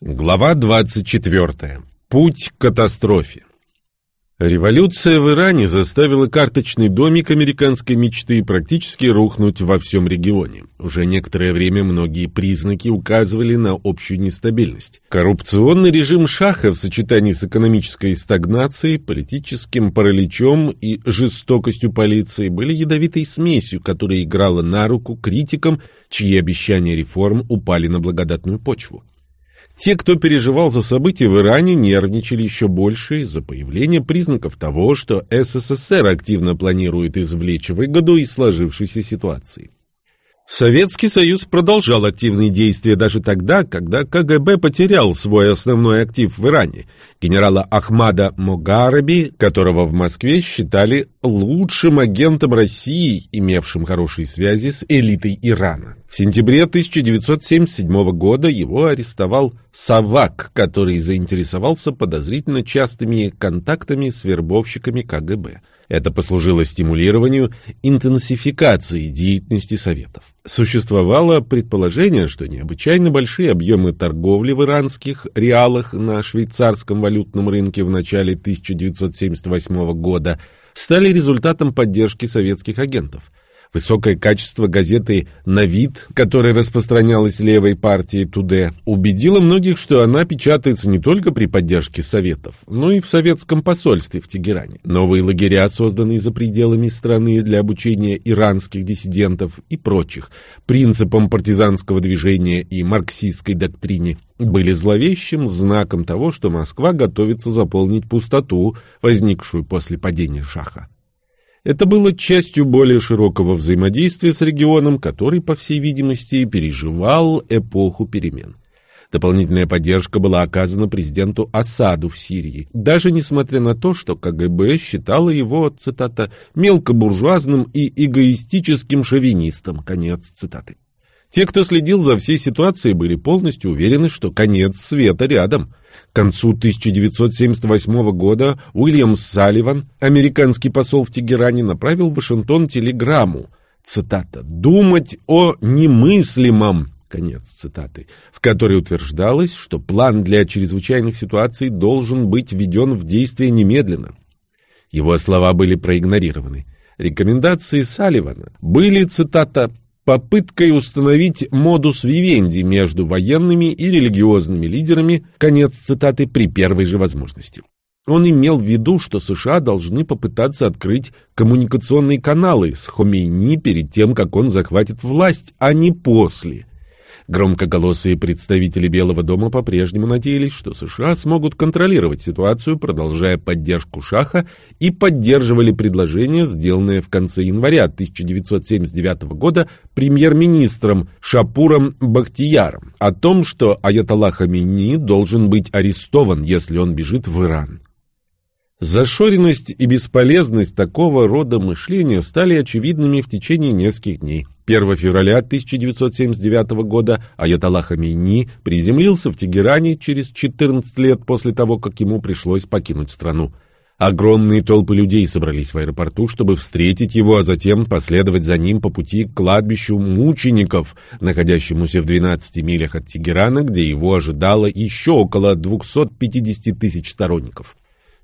Глава 24. Путь к катастрофе. Революция в Иране заставила карточный домик американской мечты практически рухнуть во всем регионе. Уже некоторое время многие признаки указывали на общую нестабильность. Коррупционный режим Шаха в сочетании с экономической стагнацией, политическим параличом и жестокостью полиции были ядовитой смесью, которая играла на руку критикам, чьи обещания реформ упали на благодатную почву. Те, кто переживал за события в Иране, нервничали еще больше из-за появления признаков того, что СССР активно планирует извлечь выгоду из сложившейся ситуации. Советский Союз продолжал активные действия даже тогда, когда КГБ потерял свой основной актив в Иране, генерала Ахмада Могараби, которого в Москве считали лучшим агентом России, имевшим хорошие связи с элитой Ирана. В сентябре 1977 года его арестовал Савак, который заинтересовался подозрительно частыми контактами с вербовщиками КГБ. Это послужило стимулированию интенсификации деятельности Советов. Существовало предположение, что необычайно большие объемы торговли в иранских реалах на швейцарском валютном рынке в начале 1978 года стали результатом поддержки советских агентов – Высокое качество газеты «На вид», которая распространялась левой партией Туде, убедило многих, что она печатается не только при поддержке Советов, но и в советском посольстве в Тегеране. Новые лагеря, созданные за пределами страны для обучения иранских диссидентов и прочих, принципам партизанского движения и марксистской доктрине, были зловещим знаком того, что Москва готовится заполнить пустоту, возникшую после падения Шаха. Это было частью более широкого взаимодействия с регионом, который, по всей видимости, переживал эпоху перемен. Дополнительная поддержка была оказана президенту Асаду в Сирии, даже несмотря на то, что КГБ считало его, цитата, «мелкобуржуазным и эгоистическим шовинистом», конец цитаты. Те, кто следил за всей ситуацией, были полностью уверены, что конец света рядом. К концу 1978 года Уильям Салливан, американский посол в Тегеране, направил в Вашингтон телеграмму, цитата, «думать о немыслимом», конец цитаты, в которой утверждалось, что план для чрезвычайных ситуаций должен быть введен в действие немедленно. Его слова были проигнорированы. Рекомендации Салливана были, цитата, попыткой установить модус вивенди между военными и религиозными лидерами, конец цитаты, при первой же возможности. Он имел в виду, что США должны попытаться открыть коммуникационные каналы с Хомейни перед тем, как он захватит власть, а не после. Громкоголосые представители Белого дома по-прежнему надеялись, что США смогут контролировать ситуацию, продолжая поддержку Шаха, и поддерживали предложение, сделанное в конце января 1979 года премьер-министром Шапуром Бахтияром, о том, что Аятолла Хамини должен быть арестован, если он бежит в Иран. Зашоренность и бесполезность такого рода мышления стали очевидными в течение нескольких дней. 1 февраля 1979 года Аятолла Хамейни приземлился в Тегеране через 14 лет после того, как ему пришлось покинуть страну. Огромные толпы людей собрались в аэропорту, чтобы встретить его, а затем последовать за ним по пути к кладбищу мучеников, находящемуся в 12 милях от Тегерана, где его ожидало еще около 250 тысяч сторонников.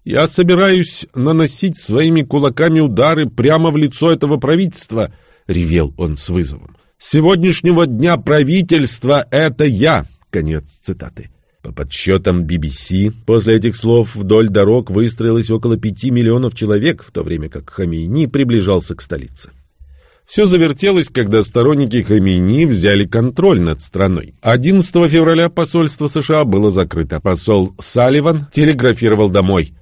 Я собираюсь наносить своими кулаками удары прямо в лицо этого правительства, — ревел он с вызовом. С сегодняшнего дня правительство — это я. Конец цитаты. По подсчетам BBC, после этих слов вдоль дорог выстроилось около пяти миллионов человек, в то время как Хамейни приближался к столице. Все завертелось, когда сторонники Хамейни взяли контроль над страной. 11 февраля посольство США было закрыто. Посол Салливан телеграфировал домой.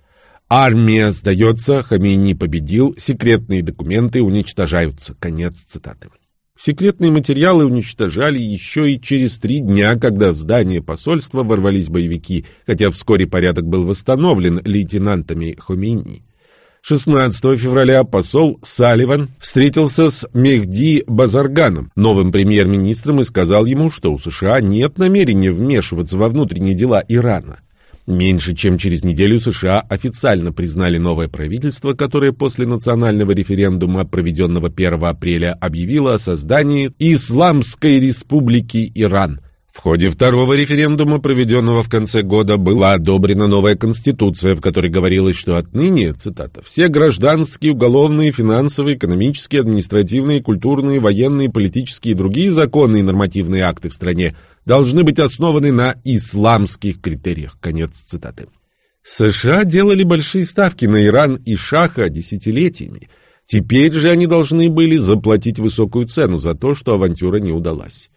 Армия сдается, Хамейни победил, секретные документы уничтожаются. Конец цитаты. Секретные материалы уничтожали еще и через три дня, когда в здание посольства ворвались боевики, хотя вскоре порядок был восстановлен лейтенантами Хомейни. 16 февраля посол Салливан встретился с Мехди Базарганом, новым премьер-министром, и сказал ему, что у США нет намерения вмешиваться во внутренние дела Ирана. Меньше чем через неделю США официально признали новое правительство, которое после национального референдума, проведенного 1 апреля, объявило о создании Исламской республики Иран. В ходе второго референдума, проведенного в конце года, была одобрена новая конституция, в которой говорилось, что отныне, цитата, «все гражданские, уголовные, финансовые, экономические, административные, культурные, военные, политические и другие законы и нормативные акты в стране должны быть основаны на исламских критериях». Конец цитаты. США делали большие ставки на Иран и Шаха десятилетиями. Теперь же они должны были заплатить высокую цену за то, что авантюра не удалась.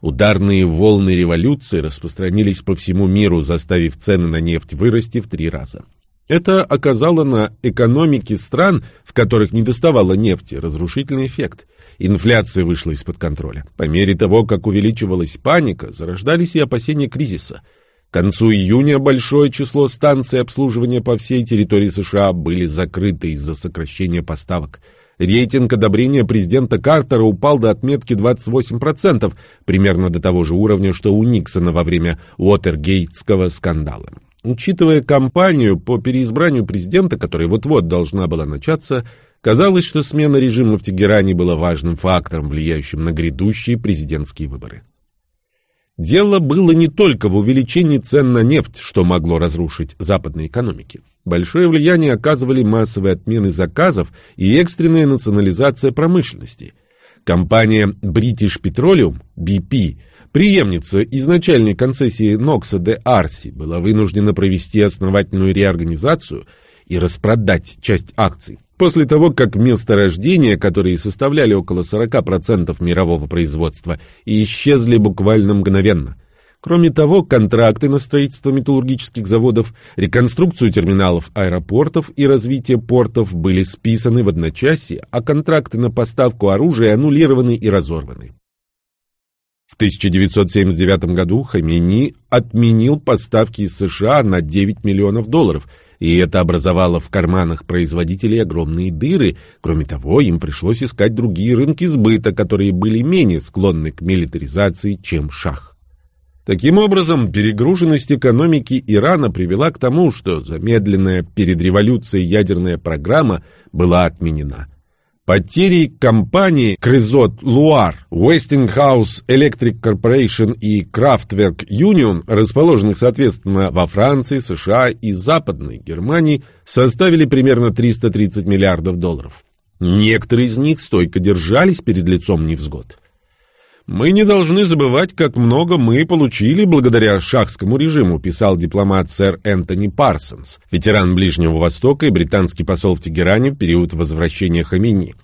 Ударные волны революции распространились по всему миру, заставив цены на нефть вырасти в три раза. Это оказало на экономики стран, в которых не доставало нефти, разрушительный эффект. Инфляция вышла из-под контроля. По мере того, как увеличивалась паника, зарождались и опасения кризиса. К концу июня большое число станций обслуживания по всей территории США были закрыты из-за сокращения поставок – Рейтинг одобрения президента Картера упал до отметки 28%, примерно до того же уровня, что у Никсона во время Уотергейтского скандала. Учитывая кампанию по переизбранию президента, которая вот-вот должна была начаться, казалось, что смена режима в Тегеране была важным фактором, влияющим на грядущие президентские выборы. Дело было не только в увеличении цен на нефть, что могло разрушить западные экономики. Большое влияние оказывали массовые отмены заказов и экстренная национализация промышленности. Компания British Petroleum, BP, преемница изначальной концессии Нокса де Арси, была вынуждена провести основательную реорганизацию и распродать часть акций. После того, как месторождения, которые составляли около 40% мирового производства, исчезли буквально мгновенно – Кроме того, контракты на строительство металлургических заводов, реконструкцию терминалов аэропортов и развитие портов были списаны в одночасье, а контракты на поставку оружия аннулированы и разорваны. В 1979 году Хамини отменил поставки из США на 9 миллионов долларов, и это образовало в карманах производителей огромные дыры. Кроме того, им пришлось искать другие рынки сбыта, которые были менее склонны к милитаризации, чем шах. Таким образом, перегруженность экономики Ирана привела к тому, что замедленная перед революцией ядерная программа была отменена. Потери компаний Кризот Луар, Westinghouse Electric Corporation и Kraftwerk Union, расположенных соответственно во Франции, США и Западной Германии, составили примерно 330 миллиардов долларов. Некоторые из них стойко держались перед лицом невзгод. «Мы не должны забывать, как много мы получили благодаря шахскому режиму», писал дипломат сэр Энтони Парсонс, ветеран Ближнего Востока и британский посол в Тегеране в период возвращения Хамини.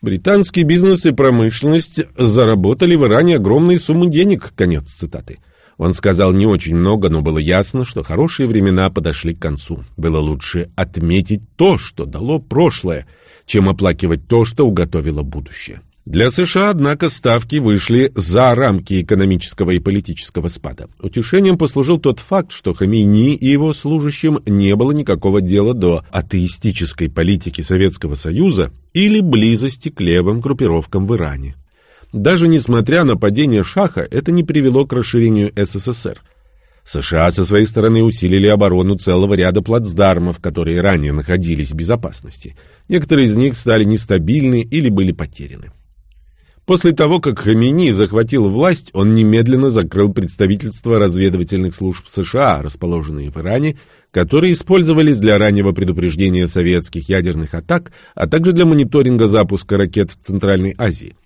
«Британский бизнес и промышленность заработали в Иране огромные суммы денег», конец цитаты. Он сказал не очень много, но было ясно, что хорошие времена подошли к концу. Было лучше отметить то, что дало прошлое, чем оплакивать то, что уготовило будущее. Для США, однако, ставки вышли за рамки экономического и политического спада. Утешением послужил тот факт, что Хамейни и его служащим не было никакого дела до атеистической политики Советского Союза или близости к левым группировкам в Иране. Даже несмотря на падение Шаха, это не привело к расширению СССР. США со своей стороны усилили оборону целого ряда плацдармов, которые ранее находились в безопасности. Некоторые из них стали нестабильны или были потеряны. После того, как Хамини захватил власть, он немедленно закрыл представительства разведывательных служб США, расположенные в Иране, которые использовались для раннего предупреждения советских ядерных атак, а также для мониторинга запуска ракет в Центральной Азии.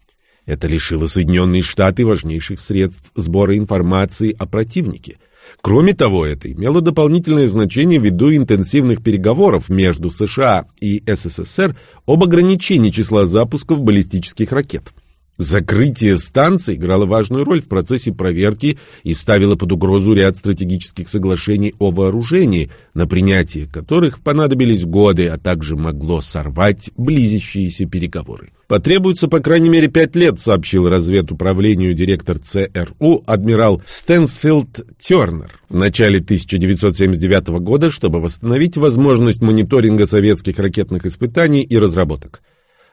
Это лишило Соединенные Штаты важнейших средств сбора информации о противнике. Кроме того, это имело дополнительное значение ввиду интенсивных переговоров между США и СССР об ограничении числа запусков баллистических ракет. Закрытие станции играло важную роль в процессе проверки и ставило под угрозу ряд стратегических соглашений о вооружении, на принятие которых понадобились годы, а также могло сорвать близящиеся переговоры. Потребуется по крайней мере пять лет, сообщил разведуправлению директор ЦРУ адмирал Стэнсфилд Тернер в начале 1979 года, чтобы восстановить возможность мониторинга советских ракетных испытаний и разработок.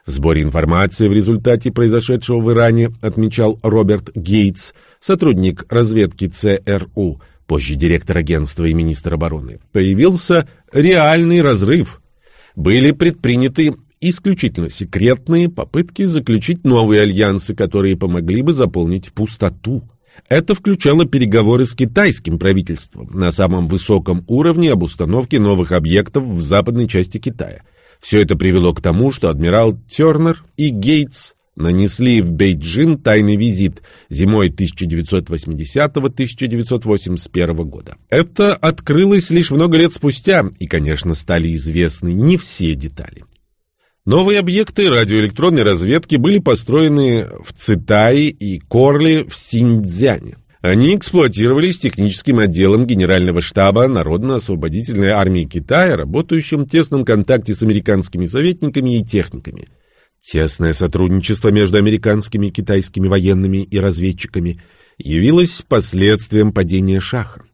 В сборе информации в результате произошедшего в Иране отмечал Роберт Гейтс, сотрудник разведки ЦРУ, позже директор агентства и министр обороны. Появился реальный разрыв. Были предприняты исключительно секретные попытки заключить новые альянсы, которые помогли бы заполнить пустоту. Это включало переговоры с китайским правительством на самом высоком уровне об установке новых объектов в западной части Китая. Все это привело к тому, что адмирал Тернер и Гейтс нанесли в Бейджин тайный визит зимой 1980-1981 года. Это открылось лишь много лет спустя, и, конечно, стали известны не все детали. Новые объекты радиоэлектронной разведки были построены в Цитае и Корле в Синьцзяне. Они эксплуатировались техническим отделом Генерального штаба Народно-освободительной армии Китая, работающим в тесном контакте с американскими советниками и техниками. Тесное сотрудничество между американскими и китайскими военными и разведчиками явилось последствием падения Шаха.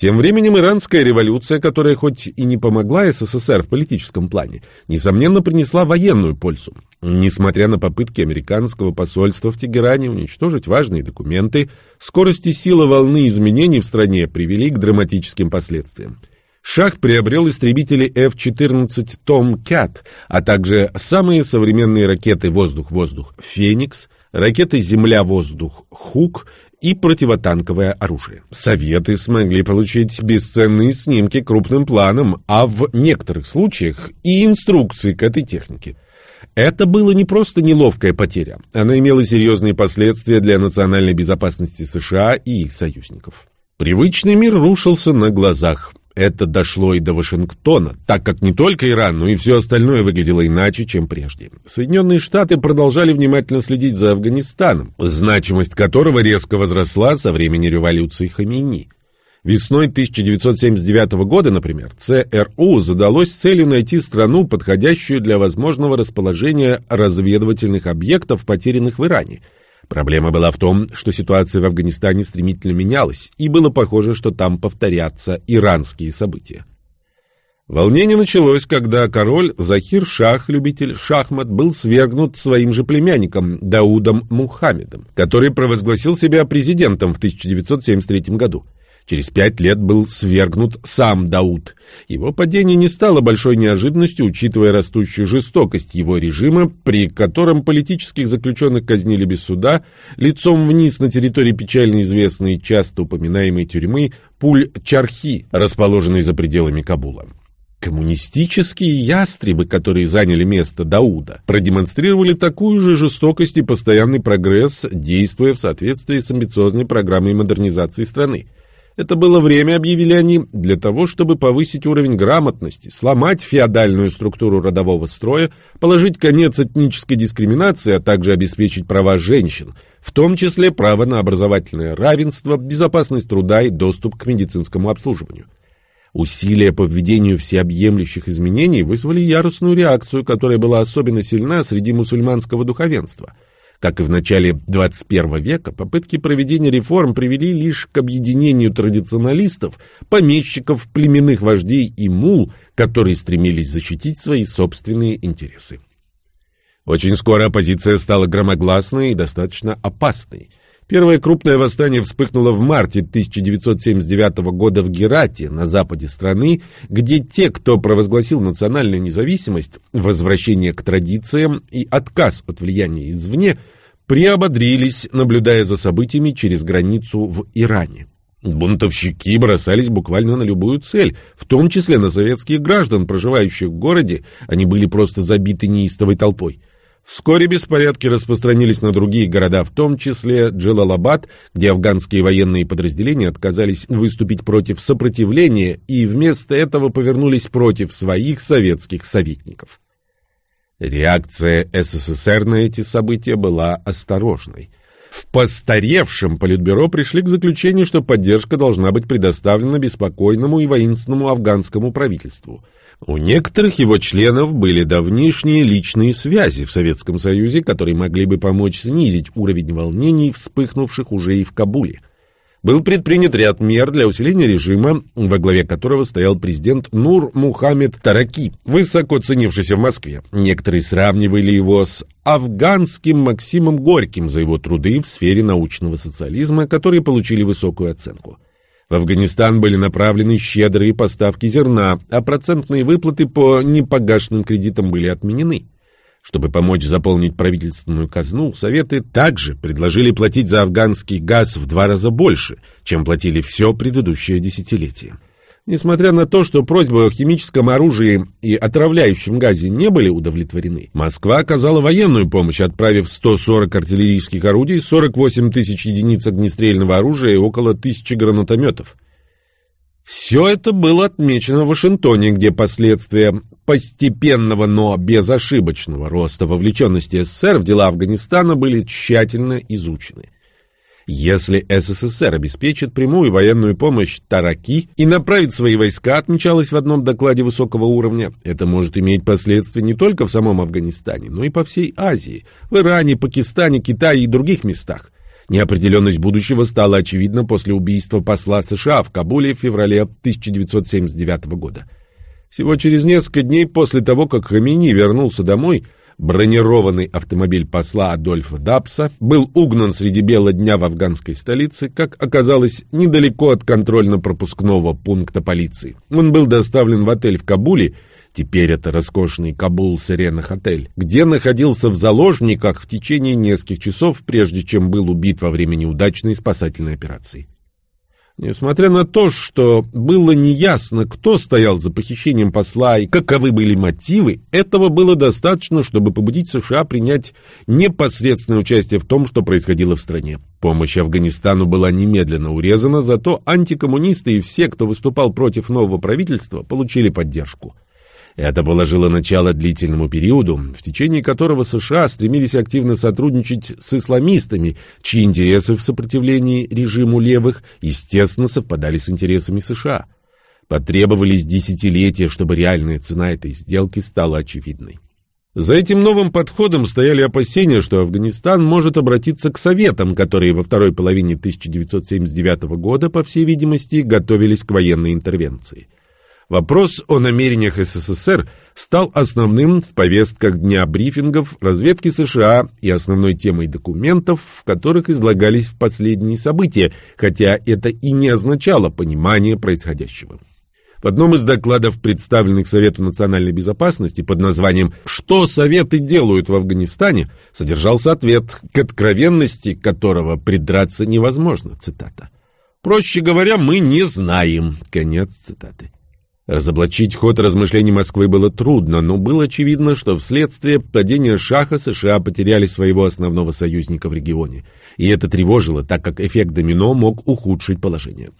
Тем временем иранская революция, которая хоть и не помогла СССР в политическом плане, несомненно принесла военную пользу. Несмотря на попытки американского посольства в Тегеране уничтожить важные документы, скорость и сила волны изменений в стране привели к драматическим последствиям. Шах приобрел истребители F-14 Tomcat, а также самые современные ракеты «Воздух-воздух» «Феникс», ракеты «Земля-воздух» «Хук» и противотанковое оружие. Советы смогли получить бесценные снимки крупным планом, а в некоторых случаях и инструкции к этой технике. Это было не просто неловкая потеря, она имела серьезные последствия для национальной безопасности США и их союзников. Привычный мир рушился на глазах. Это дошло и до Вашингтона, так как не только Иран, но и все остальное выглядело иначе, чем прежде. Соединенные Штаты продолжали внимательно следить за Афганистаном, значимость которого резко возросла со времени революции Хамини. Весной 1979 года, например, ЦРУ задалось целью найти страну, подходящую для возможного расположения разведывательных объектов, потерянных в Иране – Проблема была в том, что ситуация в Афганистане стремительно менялась, и было похоже, что там повторятся иранские события. Волнение началось, когда король Захир Шах, любитель шахмат, был свергнут своим же племянником Даудом Мухаммедом, который провозгласил себя президентом в 1973 году. Через пять лет был свергнут сам Дауд. Его падение не стало большой неожиданностью, учитывая растущую жестокость его режима, при котором политических заключенных казнили без суда, лицом вниз на территории печально известной и часто упоминаемой тюрьмы Пуль-Чархи, расположенной за пределами Кабула. Коммунистические ястребы, которые заняли место Дауда, продемонстрировали такую же жестокость и постоянный прогресс, действуя в соответствии с амбициозной программой модернизации страны. Это было время, объявили они, для того, чтобы повысить уровень грамотности, сломать феодальную структуру родового строя, положить конец этнической дискриминации, а также обеспечить права женщин, в том числе право на образовательное равенство, безопасность труда и доступ к медицинскому обслуживанию. Усилия по введению всеобъемлющих изменений вызвали яростную реакцию, которая была особенно сильна среди мусульманского духовенства – как и в начале 21 века, попытки проведения реформ привели лишь к объединению традиционалистов, помещиков, племенных вождей и мул, которые стремились защитить свои собственные интересы. Очень скоро оппозиция стала громогласной и достаточно опасной. Первое крупное восстание вспыхнуло в марте 1979 года в Герате, на западе страны, где те, кто провозгласил национальную независимость, возвращение к традициям и отказ от влияния извне, приободрились, наблюдая за событиями через границу в Иране. Бунтовщики бросались буквально на любую цель, в том числе на советских граждан, проживающих в городе, они были просто забиты неистовой толпой. Вскоре беспорядки распространились на другие города, в том числе Джалалабад, где афганские военные подразделения отказались выступить против сопротивления и вместо этого повернулись против своих советских советников. Реакция СССР на эти события была осторожной. В постаревшем Политбюро пришли к заключению, что поддержка должна быть предоставлена беспокойному и воинственному афганскому правительству – у некоторых его членов были давнишние личные связи в Советском Союзе, которые могли бы помочь снизить уровень волнений, вспыхнувших уже и в Кабуле. Был предпринят ряд мер для усиления режима, во главе которого стоял президент Нур Мухаммед Тараки, высоко ценившийся в Москве. Некоторые сравнивали его с афганским Максимом Горьким за его труды в сфере научного социализма, которые получили высокую оценку. В Афганистан были направлены щедрые поставки зерна, а процентные выплаты по непогашенным кредитам были отменены. Чтобы помочь заполнить правительственную казну, Советы также предложили платить за афганский газ в два раза больше, чем платили все предыдущее десятилетие. Несмотря на то, что просьбы о химическом оружии и отравляющем газе не были удовлетворены, Москва оказала военную помощь, отправив 140 артиллерийских орудий, 48 тысяч единиц огнестрельного оружия и около тысячи гранатометов. Все это было отмечено в Вашингтоне, где последствия постепенного, но безошибочного роста вовлеченности СССР в дела Афганистана были тщательно изучены. Если СССР обеспечит прямую военную помощь Тараки и направит свои войска, отмечалось в одном докладе высокого уровня, это может иметь последствия не только в самом Афганистане, но и по всей Азии, в Иране, Пакистане, Китае и других местах. Неопределенность будущего стала очевидна после убийства посла США в Кабуле в феврале 1979 года. Всего через несколько дней после того, как Хамини вернулся домой, Бронированный автомобиль посла Адольфа Дапса был угнан среди бела дня в афганской столице, как оказалось, недалеко от контрольно-пропускного пункта полиции. Он был доставлен в отель в Кабуле, теперь это роскошный Кабул Сирена Отель, где находился в заложниках в течение нескольких часов, прежде чем был убит во время неудачной спасательной операции. Несмотря на то, что было неясно, кто стоял за похищением посла и каковы были мотивы, этого было достаточно, чтобы побудить США принять непосредственное участие в том, что происходило в стране. Помощь Афганистану была немедленно урезана, зато антикоммунисты и все, кто выступал против нового правительства, получили поддержку. Это положило начало длительному периоду, в течение которого США стремились активно сотрудничать с исламистами, чьи интересы в сопротивлении режиму левых, естественно, совпадали с интересами США. Потребовались десятилетия, чтобы реальная цена этой сделки стала очевидной. За этим новым подходом стояли опасения, что Афганистан может обратиться к Советам, которые во второй половине 1979 года, по всей видимости, готовились к военной интервенции. Вопрос о намерениях СССР стал основным в повестках дня брифингов разведки США и основной темой документов, в которых излагались последние события, хотя это и не означало понимание происходящего. В одном из докладов, представленных Совету национальной безопасности под названием «Что Советы делают в Афганистане», содержался ответ, к откровенности которого придраться невозможно, цитата. «Проще говоря, мы не знаем», конец цитаты. Разоблачить ход размышлений Москвы было трудно, но было очевидно, что вследствие падения Шаха США потеряли своего основного союзника в регионе. И это тревожило, так как эффект домино мог ухудшить положение.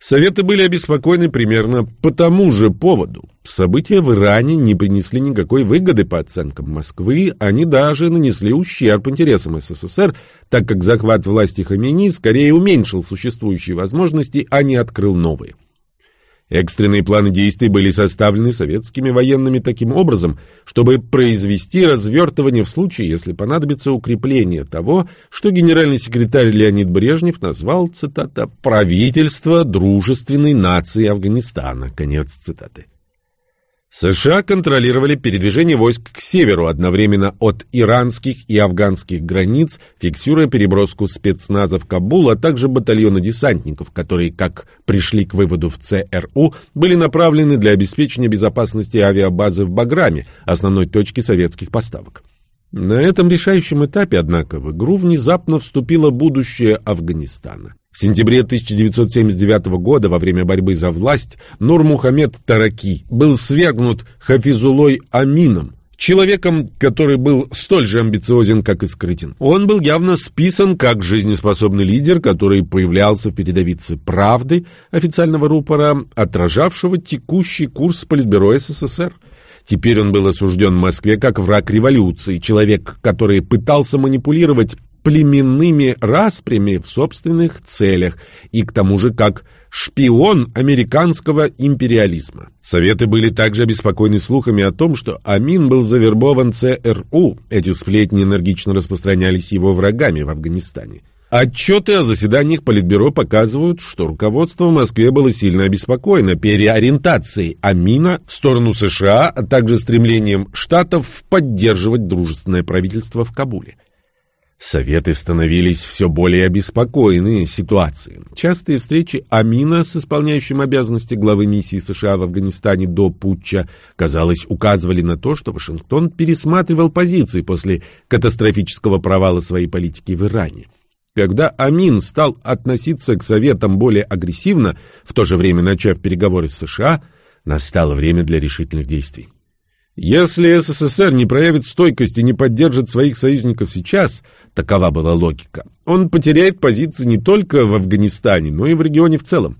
Советы были обеспокоены примерно по тому же поводу. События в Иране не принесли никакой выгоды по оценкам Москвы, они даже нанесли ущерб интересам СССР, так как захват власти Хамини скорее уменьшил существующие возможности, а не открыл новые. Экстренные планы действий были составлены советскими военными таким образом, чтобы произвести развертывание в случае, если понадобится укрепление того, что генеральный секретарь Леонид Брежнев назвал, цитата, «правительство дружественной нации Афганистана». Конец цитаты. США контролировали передвижение войск к северу одновременно от иранских и афганских границ, фиксируя переброску спецназа в Кабул, а также батальоны десантников, которые, как пришли к выводу в ЦРУ, были направлены для обеспечения безопасности авиабазы в Баграме, основной точке советских поставок. На этом решающем этапе, однако, в игру внезапно вступило будущее Афганистана. В сентябре 1979 года, во время борьбы за власть, Нур-Мухаммед Тараки был свергнут Хафизулой Амином, человеком, который был столь же амбициозен, как и скрытен. Он был явно списан как жизнеспособный лидер, который появлялся в передовице «Правды» официального рупора, отражавшего текущий курс Политбюро СССР. Теперь он был осужден в Москве как враг революции, человек, который пытался манипулировать племенными распрями в собственных целях и к тому же как шпион американского империализма. Советы были также обеспокоены слухами о том, что Амин был завербован ЦРУ. Эти сплетни энергично распространялись его врагами в Афганистане. Отчеты о заседаниях Политбюро показывают, что руководство в Москве было сильно обеспокоено переориентацией Амина в сторону США, а также стремлением Штатов поддерживать дружественное правительство в Кабуле. Советы становились все более обеспокоены ситуацией. Частые встречи Амина с исполняющим обязанности главы миссии США в Афганистане до путча, казалось, указывали на то, что Вашингтон пересматривал позиции после катастрофического провала своей политики в Иране. Когда Амин стал относиться к Советам более агрессивно, в то же время начав переговоры с США, настало время для решительных действий. Если СССР не проявит стойкость и не поддержит своих союзников сейчас, такова была логика, он потеряет позиции не только в Афганистане, но и в регионе в целом.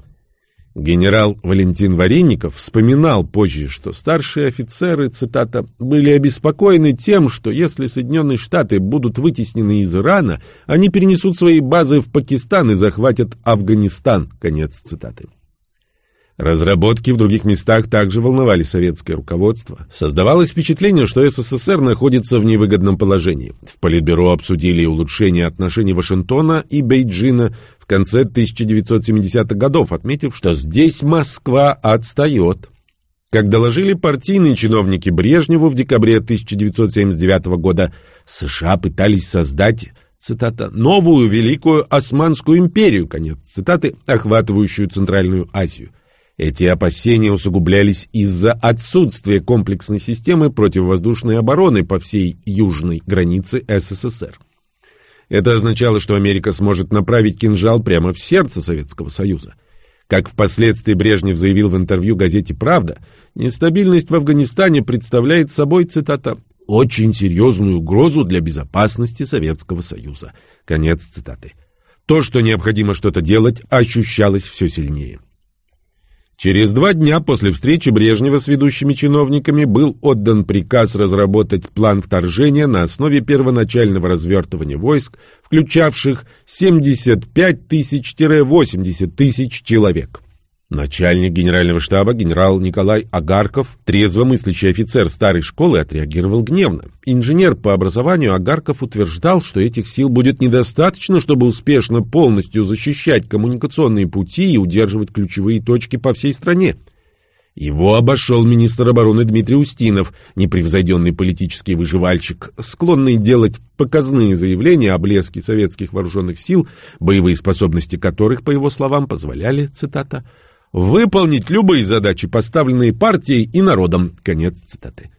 Генерал Валентин Вареников вспоминал позже, что старшие офицеры, цитата, «были обеспокоены тем, что если Соединенные Штаты будут вытеснены из Ирана, они перенесут свои базы в Пакистан и захватят Афганистан». Конец цитаты. Разработки в других местах также волновали советское руководство. Создавалось впечатление, что СССР находится в невыгодном положении. В Политбюро обсудили улучшение отношений Вашингтона и Бейджина в конце 1970-х годов, отметив, что здесь Москва отстает. Как доложили партийные чиновники Брежневу в декабре 1979 года, США пытались создать цитата, «новую Великую Османскую империю», конец цитаты, охватывающую Центральную Азию. Эти опасения усугублялись из-за отсутствия комплексной системы противовоздушной обороны по всей южной границе СССР. Это означало, что Америка сможет направить кинжал прямо в сердце Советского Союза. Как впоследствии Брежнев заявил в интервью газете «Правда», нестабильность в Афганистане представляет собой, цитата, «очень серьезную угрозу для безопасности Советского Союза». Конец цитаты. То, что необходимо что-то делать, ощущалось все сильнее. Через два дня после встречи Брежнева с ведущими чиновниками был отдан приказ разработать план вторжения на основе первоначального развертывания войск, включавших 75 тысяч-80 тысяч человек. Начальник генерального штаба генерал Николай Агарков, трезвомыслящий офицер старой школы, отреагировал гневно. Инженер по образованию Агарков утверждал, что этих сил будет недостаточно, чтобы успешно полностью защищать коммуникационные пути и удерживать ключевые точки по всей стране. Его обошел министр обороны Дмитрий Устинов, непревзойденный политический выживальщик, склонный делать показные заявления о блеске советских вооруженных сил, боевые способности которых, по его словам, позволяли, цитата, выполнить любые задачи, поставленные партией и народом. Конец цитаты.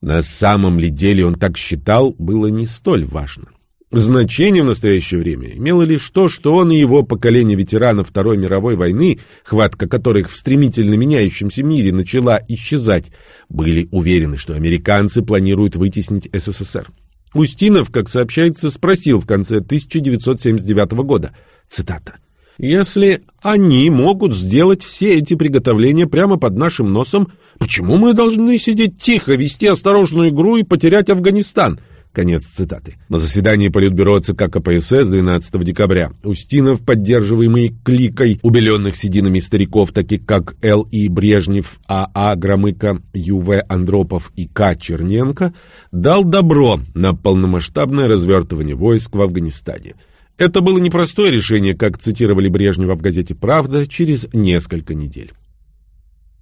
На самом ли деле он так считал, было не столь важно. Значение в настоящее время имело лишь то, что он и его поколение ветеранов Второй мировой войны, хватка которых в стремительно меняющемся мире начала исчезать, были уверены, что американцы планируют вытеснить СССР. Устинов, как сообщается, спросил в конце 1979 года, цитата, если они могут сделать все эти приготовления прямо под нашим носом, почему мы должны сидеть тихо, вести осторожную игру и потерять Афганистан? Конец цитаты. На заседании Политбюро ЦК КПСС 12 декабря Устинов, поддерживаемый кликой убеленных сединами стариков, таких как Л. И. Брежнев, А. А. Громыко, Ю. В. Андропов и К. Черненко, дал добро на полномасштабное развертывание войск в Афганистане. Это было непростое решение, как цитировали Брежнева в газете «Правда» через несколько недель.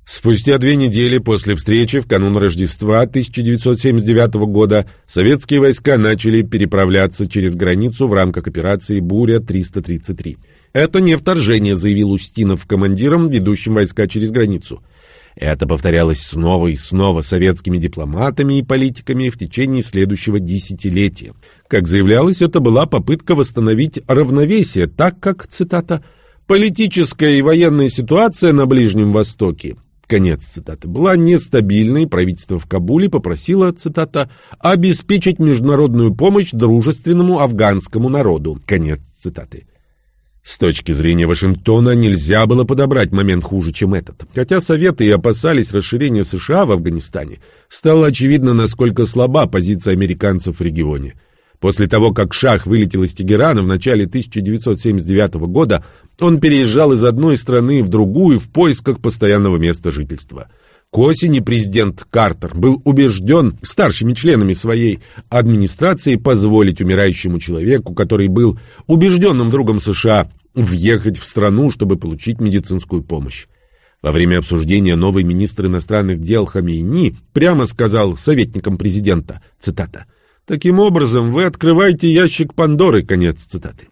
Спустя две недели после встречи в канун Рождества 1979 года советские войска начали переправляться через границу в рамках операции «Буря-333». Это не вторжение, заявил Устинов командиром, ведущим войска через границу. Это повторялось снова и снова советскими дипломатами и политиками в течение следующего десятилетия. Как заявлялось, это была попытка восстановить равновесие, так как, цитата, «политическая и военная ситуация на Ближнем Востоке Конец цитаты. Была нестабильной, правительство в Кабуле попросило, цитата, «обеспечить международную помощь дружественному афганскому народу». Конец цитаты. С точки зрения Вашингтона нельзя было подобрать момент хуже, чем этот. Хотя Советы и опасались расширения США в Афганистане, стало очевидно, насколько слаба позиция американцев в регионе. После того, как Шах вылетел из Тегерана в начале 1979 года, он переезжал из одной страны в другую в поисках постоянного места жительства. К осени президент Картер был убежден старшими членами своей администрации позволить умирающему человеку, который был убежденным другом США, въехать в страну, чтобы получить медицинскую помощь. Во время обсуждения новый министр иностранных дел Хамейни прямо сказал советникам президента, цитата, Таким образом, вы открываете ящик Пандоры, конец цитаты.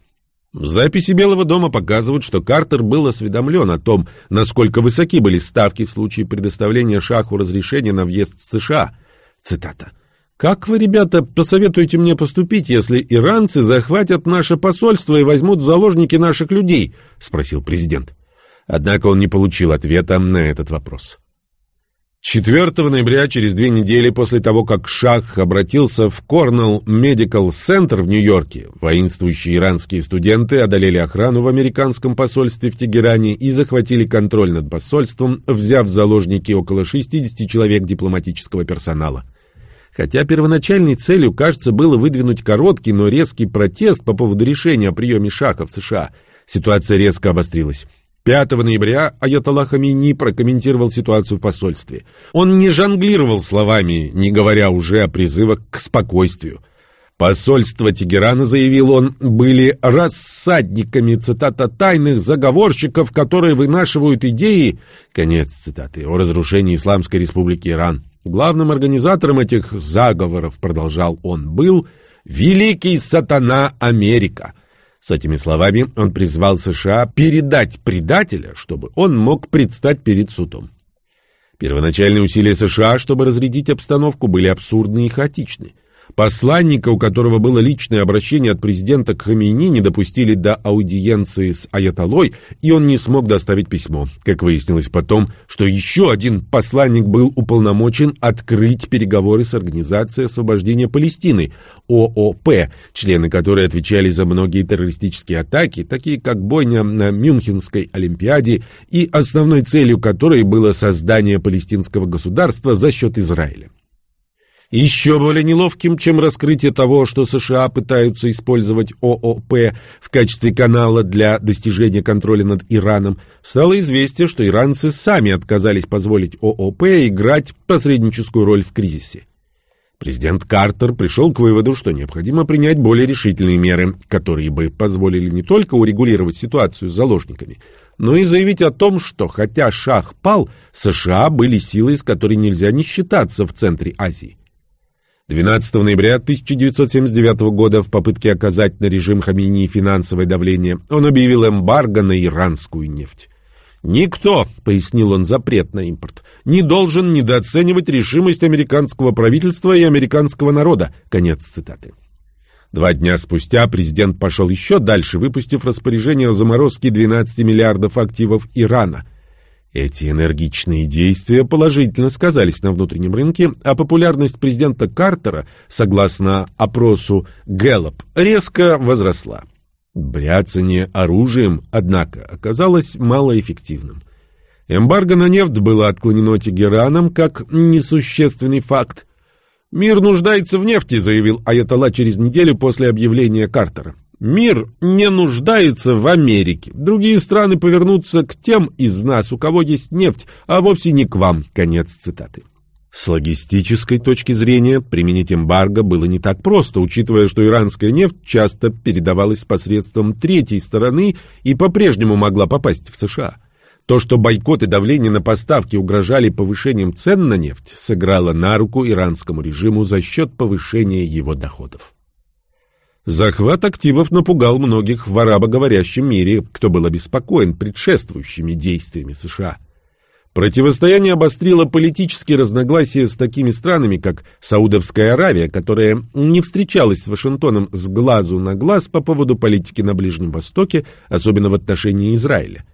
Записи Белого дома показывают, что Картер был осведомлен о том, насколько высоки были ставки в случае предоставления Шаху разрешения на въезд в США. Цитата. «Как вы, ребята, посоветуете мне поступить, если иранцы захватят наше посольство и возьмут в заложники наших людей?» — спросил президент. Однако он не получил ответа на этот вопрос. 4 ноября, через две недели после того, как Шах обратился в Корнелл Медикал Центр в Нью-Йорке, воинствующие иранские студенты одолели охрану в американском посольстве в Тегеране и захватили контроль над посольством, взяв в заложники около 60 человек дипломатического персонала. Хотя первоначальной целью, кажется, было выдвинуть короткий, но резкий протест по поводу решения о приеме Шаха в США, ситуация резко обострилась. 5 ноября Аятолла Хамини прокомментировал ситуацию в посольстве. Он не жонглировал словами, не говоря уже о призывах к спокойствию. Посольство Тегерана, заявил он, были рассадниками, цитата, тайных заговорщиков, которые вынашивают идеи, конец цитаты, о разрушении Исламской Республики Иран. Главным организатором этих заговоров, продолжал он, был великий сатана Америка – с этими словами он призвал США передать предателя, чтобы он мог предстать перед судом. Первоначальные усилия США, чтобы разрядить обстановку, были абсурдны и хаотичны. Посланника, у которого было личное обращение от президента к Хамини, не допустили до аудиенции с Аятолой, и он не смог доставить письмо. Как выяснилось потом, что еще один посланник был уполномочен открыть переговоры с Организацией освобождения Палестины, ООП, члены которой отвечали за многие террористические атаки, такие как бойня на Мюнхенской Олимпиаде, и основной целью которой было создание палестинского государства за счет Израиля. Еще более неловким, чем раскрытие того, что США пытаются использовать ООП в качестве канала для достижения контроля над Ираном, стало известие, что иранцы сами отказались позволить ООП играть посредническую роль в кризисе. Президент Картер пришел к выводу, что необходимо принять более решительные меры, которые бы позволили не только урегулировать ситуацию с заложниками, но и заявить о том, что хотя Шах пал, США были силой, с которой нельзя не считаться в центре Азии. 12 ноября 1979 года в попытке оказать на режим Хамини финансовое давление он объявил эмбарго на иранскую нефть. «Никто», — пояснил он запрет на импорт, — «не должен недооценивать решимость американского правительства и американского народа». Конец цитаты. Два дня спустя президент пошел еще дальше, выпустив распоряжение о заморозке 12 миллиардов активов Ирана. Эти энергичные действия положительно сказались на внутреннем рынке, а популярность президента Картера, согласно опросу Гэллоп, резко возросла. Бряцание оружием, однако, оказалось малоэффективным. Эмбарго на нефть было отклонено Тегераном как несущественный факт. «Мир нуждается в нефти», — заявил Аятолла через неделю после объявления Картера. Мир не нуждается в Америке. Другие страны повернутся к тем из нас, у кого есть нефть, а вовсе не к вам. Конец цитаты. С логистической точки зрения применить эмбарго было не так просто, учитывая, что иранская нефть часто передавалась посредством третьей стороны и по-прежнему могла попасть в США. То, что бойкот и давление на поставки угрожали повышением цен на нефть, сыграло на руку иранскому режиму за счет повышения его доходов. Захват активов напугал многих в арабоговорящем мире, кто был обеспокоен предшествующими действиями США. Противостояние обострило политические разногласия с такими странами, как Саудовская Аравия, которая не встречалась с Вашингтоном с глазу на глаз по поводу политики на Ближнем Востоке, особенно в отношении Израиля.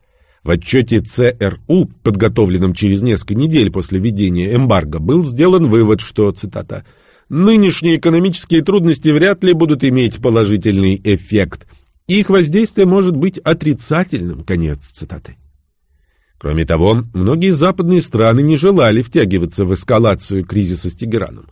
В отчете ЦРУ, подготовленном через несколько недель после введения эмбарго, был сделан вывод, что, цитата, нынешние экономические трудности вряд ли будут иметь положительный эффект. Их воздействие может быть отрицательным. Конец цитаты. Кроме того, многие западные страны не желали втягиваться в эскалацию кризиса с Тегераном.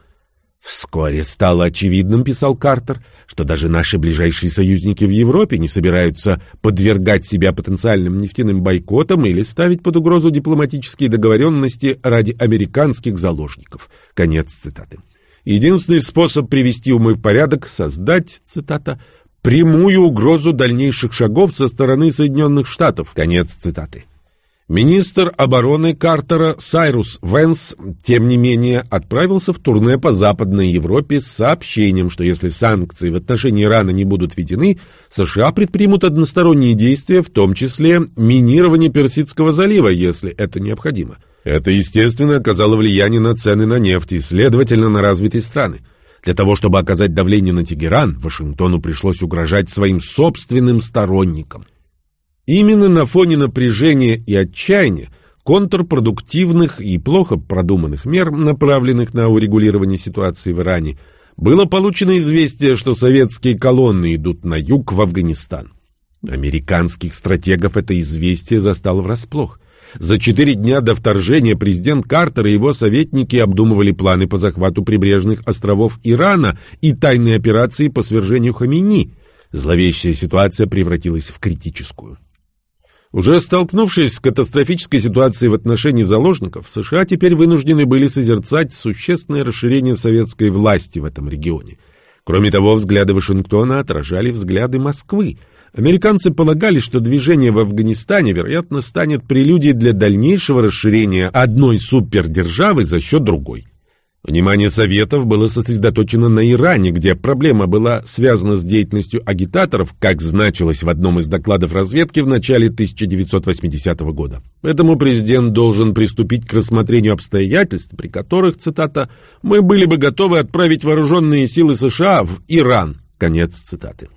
Вскоре стало очевидным, писал Картер, что даже наши ближайшие союзники в Европе не собираются подвергать себя потенциальным нефтяным бойкотам или ставить под угрозу дипломатические договоренности ради американских заложников. Конец цитаты. Единственный способ привести умы в порядок — создать, цитата, «прямую угрозу дальнейших шагов со стороны Соединенных Штатов». Конец цитаты. Министр обороны Картера Сайрус Венс, тем не менее, отправился в турне по Западной Европе с сообщением, что если санкции в отношении Ирана не будут введены, США предпримут односторонние действия, в том числе минирование Персидского залива, если это необходимо. Это, естественно, оказало влияние на цены на нефть и, следовательно, на развитые страны. Для того, чтобы оказать давление на Тегеран, Вашингтону пришлось угрожать своим собственным сторонникам – Именно на фоне напряжения и отчаяния контрпродуктивных и плохо продуманных мер, направленных на урегулирование ситуации в Иране, было получено известие, что советские колонны идут на юг в Афганистан. Американских стратегов это известие застало врасплох. За четыре дня до вторжения президент Картер и его советники обдумывали планы по захвату прибрежных островов Ирана и тайные операции по свержению Хамини. Зловещая ситуация превратилась в критическую. Уже столкнувшись с катастрофической ситуацией в отношении заложников, США теперь вынуждены были созерцать существенное расширение советской власти в этом регионе. Кроме того, взгляды Вашингтона отражали взгляды Москвы. Американцы полагали, что движение в Афганистане, вероятно, станет прелюдией для дальнейшего расширения одной супердержавы за счет другой. Внимание Советов было сосредоточено на Иране, где проблема была связана с деятельностью агитаторов, как значилось в одном из докладов разведки в начале 1980 года. Поэтому президент должен приступить к рассмотрению обстоятельств, при которых, цитата, «мы были бы готовы отправить вооруженные силы США в Иран». Конец цитаты.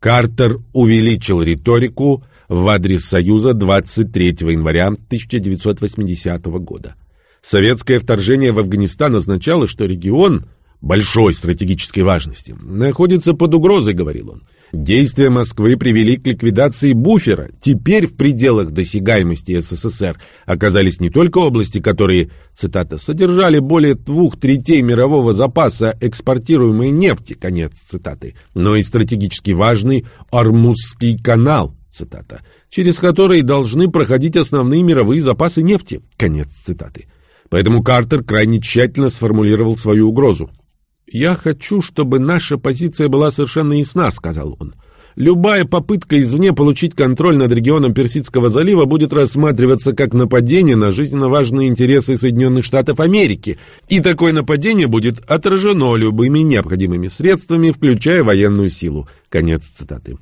Картер увеличил риторику в адрес Союза 23 января 1980 года. Советское вторжение в Афганистан означало, что регион большой стратегической важности находится под угрозой, говорил он. Действия Москвы привели к ликвидации буфера. Теперь в пределах досягаемости СССР оказались не только области, которые, цитата, содержали более двух третей мирового запаса экспортируемой нефти, конец цитаты, но и стратегически важный Ормузский канал, цитата, через который должны проходить основные мировые запасы нефти, конец цитаты. Поэтому Картер крайне тщательно сформулировал свою угрозу. «Я хочу, чтобы наша позиция была совершенно ясна», — сказал он. «Любая попытка извне получить контроль над регионом Персидского залива будет рассматриваться как нападение на жизненно важные интересы Соединенных Штатов Америки, и такое нападение будет отражено любыми необходимыми средствами, включая военную силу». Конец цитаты.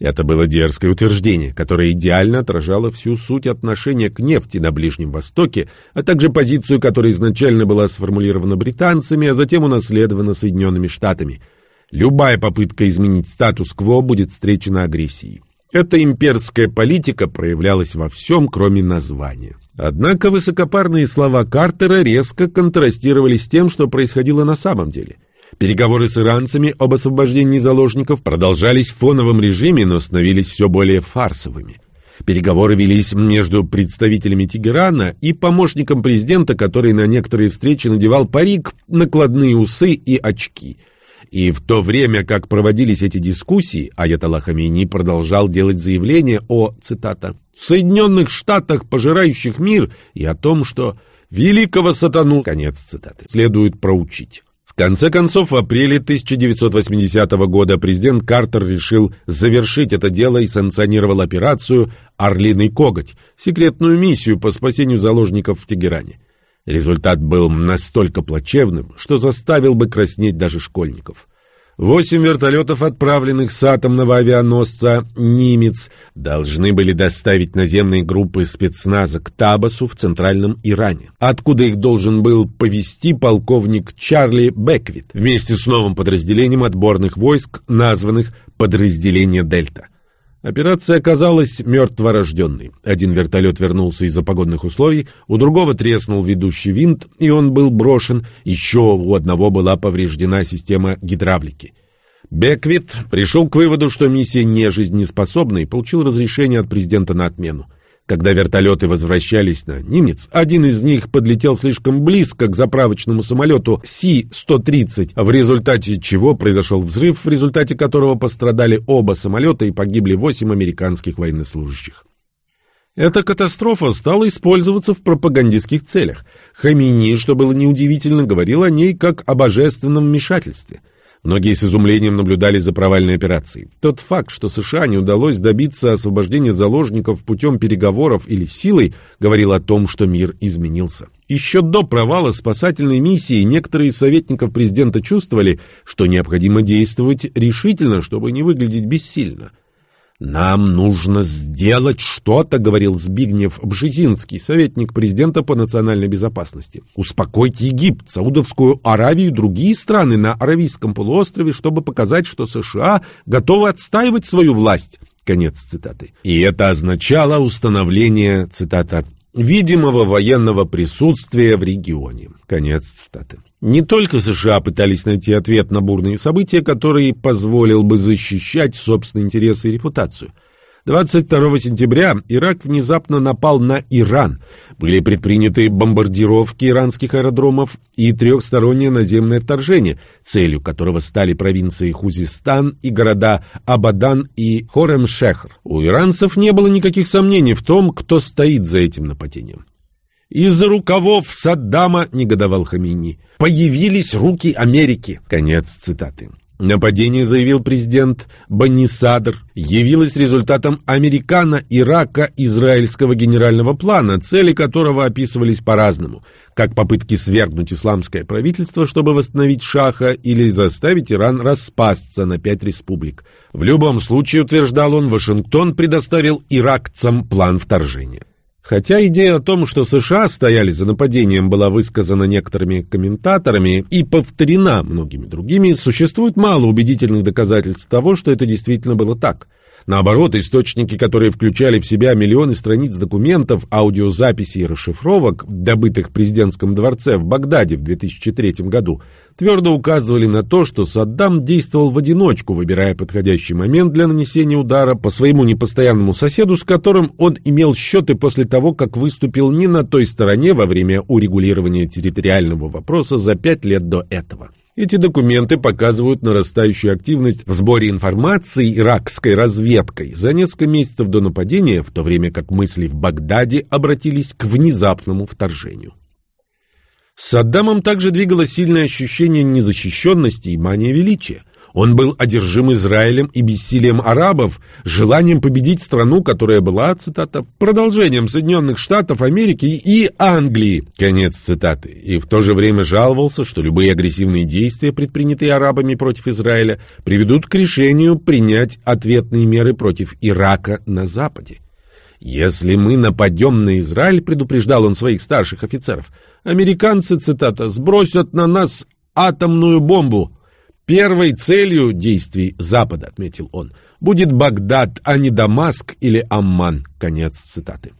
Это было дерзкое утверждение, которое идеально отражало всю суть отношения к нефти на Ближнем Востоке, а также позицию, которая изначально была сформулирована британцами, а затем унаследована Соединенными Штатами. Любая попытка изменить статус-кво будет встречена агрессией. Эта имперская политика проявлялась во всем, кроме названия. Однако высокопарные слова Картера резко контрастировали с тем, что происходило на самом деле – Переговоры с иранцами об освобождении заложников продолжались в фоновом режиме, но становились все более фарсовыми. Переговоры велись между представителями Тегерана и помощником президента, который на некоторые встречи надевал парик, накладные усы и очки. И в то время, как проводились эти дискуссии, Аятолла Хамини продолжал делать заявления о, цитата, «Соединенных Штатах, пожирающих мир, и о том, что великого сатану, конец цитаты, следует проучить» конце концов, в апреле 1980 года президент Картер решил завершить это дело и санкционировал операцию «Орлиный коготь» — секретную миссию по спасению заложников в Тегеране. Результат был настолько плачевным, что заставил бы краснеть даже школьников. Восемь вертолетов, отправленных с атомного авианосца «Нимец», должны были доставить наземные группы спецназа к Табасу в центральном Иране, откуда их должен был повести полковник Чарли Беквит вместе с новым подразделением отборных войск, названных «Подразделение Дельта». Операция оказалась мертворожденной. Один вертолет вернулся из-за погодных условий, у другого треснул ведущий винт, и он был брошен, еще у одного была повреждена система гидравлики. Беквит пришел к выводу, что миссия не жизнеспособна и получил разрешение от президента на отмену. Когда вертолеты возвращались на Нимец, один из них подлетел слишком близко к заправочному самолету Си-130, в результате чего произошел взрыв, в результате которого пострадали оба самолета и погибли восемь американских военнослужащих. Эта катастрофа стала использоваться в пропагандистских целях. Хамини, что было неудивительно, говорил о ней как о божественном вмешательстве – Многие с изумлением наблюдали за провальной операцией. Тот факт, что США не удалось добиться освобождения заложников путем переговоров или силой, говорил о том, что мир изменился. Еще до провала спасательной миссии некоторые из советников президента чувствовали, что необходимо действовать решительно, чтобы не выглядеть бессильно. «Нам нужно сделать что-то», — говорил Збигнев Бжезинский, советник президента по национальной безопасности. «Успокоить Египет, Саудовскую Аравию и другие страны на Аравийском полуострове, чтобы показать, что США готовы отстаивать свою власть». Конец цитаты. И это означало установление, цитата, видимого военного присутствия в регионе. Конец цитаты. Не только США пытались найти ответ на бурные события, который позволил бы защищать собственные интересы и репутацию – 22 сентября Ирак внезапно напал на Иран. Были предприняты бомбардировки иранских аэродромов и трехстороннее наземное вторжение, целью которого стали провинции Хузистан и города Абадан и Хоремшехр. У иранцев не было никаких сомнений в том, кто стоит за этим нападением. «Из-за рукавов Саддама, — негодовал Хамини, — появились руки Америки». Конец цитаты. Нападение, заявил президент Банисадр, явилось результатом американо-ирако-израильского генерального плана, цели которого описывались по-разному, как попытки свергнуть исламское правительство, чтобы восстановить шаха, или заставить Иран распасться на пять республик. В любом случае, утверждал он, Вашингтон предоставил иракцам план вторжения. Хотя идея о том, что США стояли за нападением, была высказана некоторыми комментаторами и повторена многими другими, существует мало убедительных доказательств того, что это действительно было так – Наоборот, источники, которые включали в себя миллионы страниц документов, аудиозаписей и расшифровок, добытых в президентском дворце в Багдаде в 2003 году, твердо указывали на то, что Саддам действовал в одиночку, выбирая подходящий момент для нанесения удара по своему непостоянному соседу, с которым он имел счеты после того, как выступил не на той стороне во время урегулирования территориального вопроса за пять лет до этого. Эти документы показывают нарастающую активность в сборе информации иракской разведкой за несколько месяцев до нападения, в то время как мысли в Багдаде обратились к внезапному вторжению. Саддамом также двигало сильное ощущение незащищенности и мания величия. Он был одержим Израилем и бессилием арабов, желанием победить страну, которая была, цитата, продолжением Соединенных Штатов Америки и Англии, конец цитаты, и в то же время жаловался, что любые агрессивные действия, предпринятые арабами против Израиля, приведут к решению принять ответные меры против Ирака на Западе. «Если мы нападем на Израиль», — предупреждал он своих старших офицеров, — «американцы, цитата, сбросят на нас атомную бомбу, Первой целью действий Запада, отметил он, будет Багдад, а не Дамаск или Амман. Конец цитаты.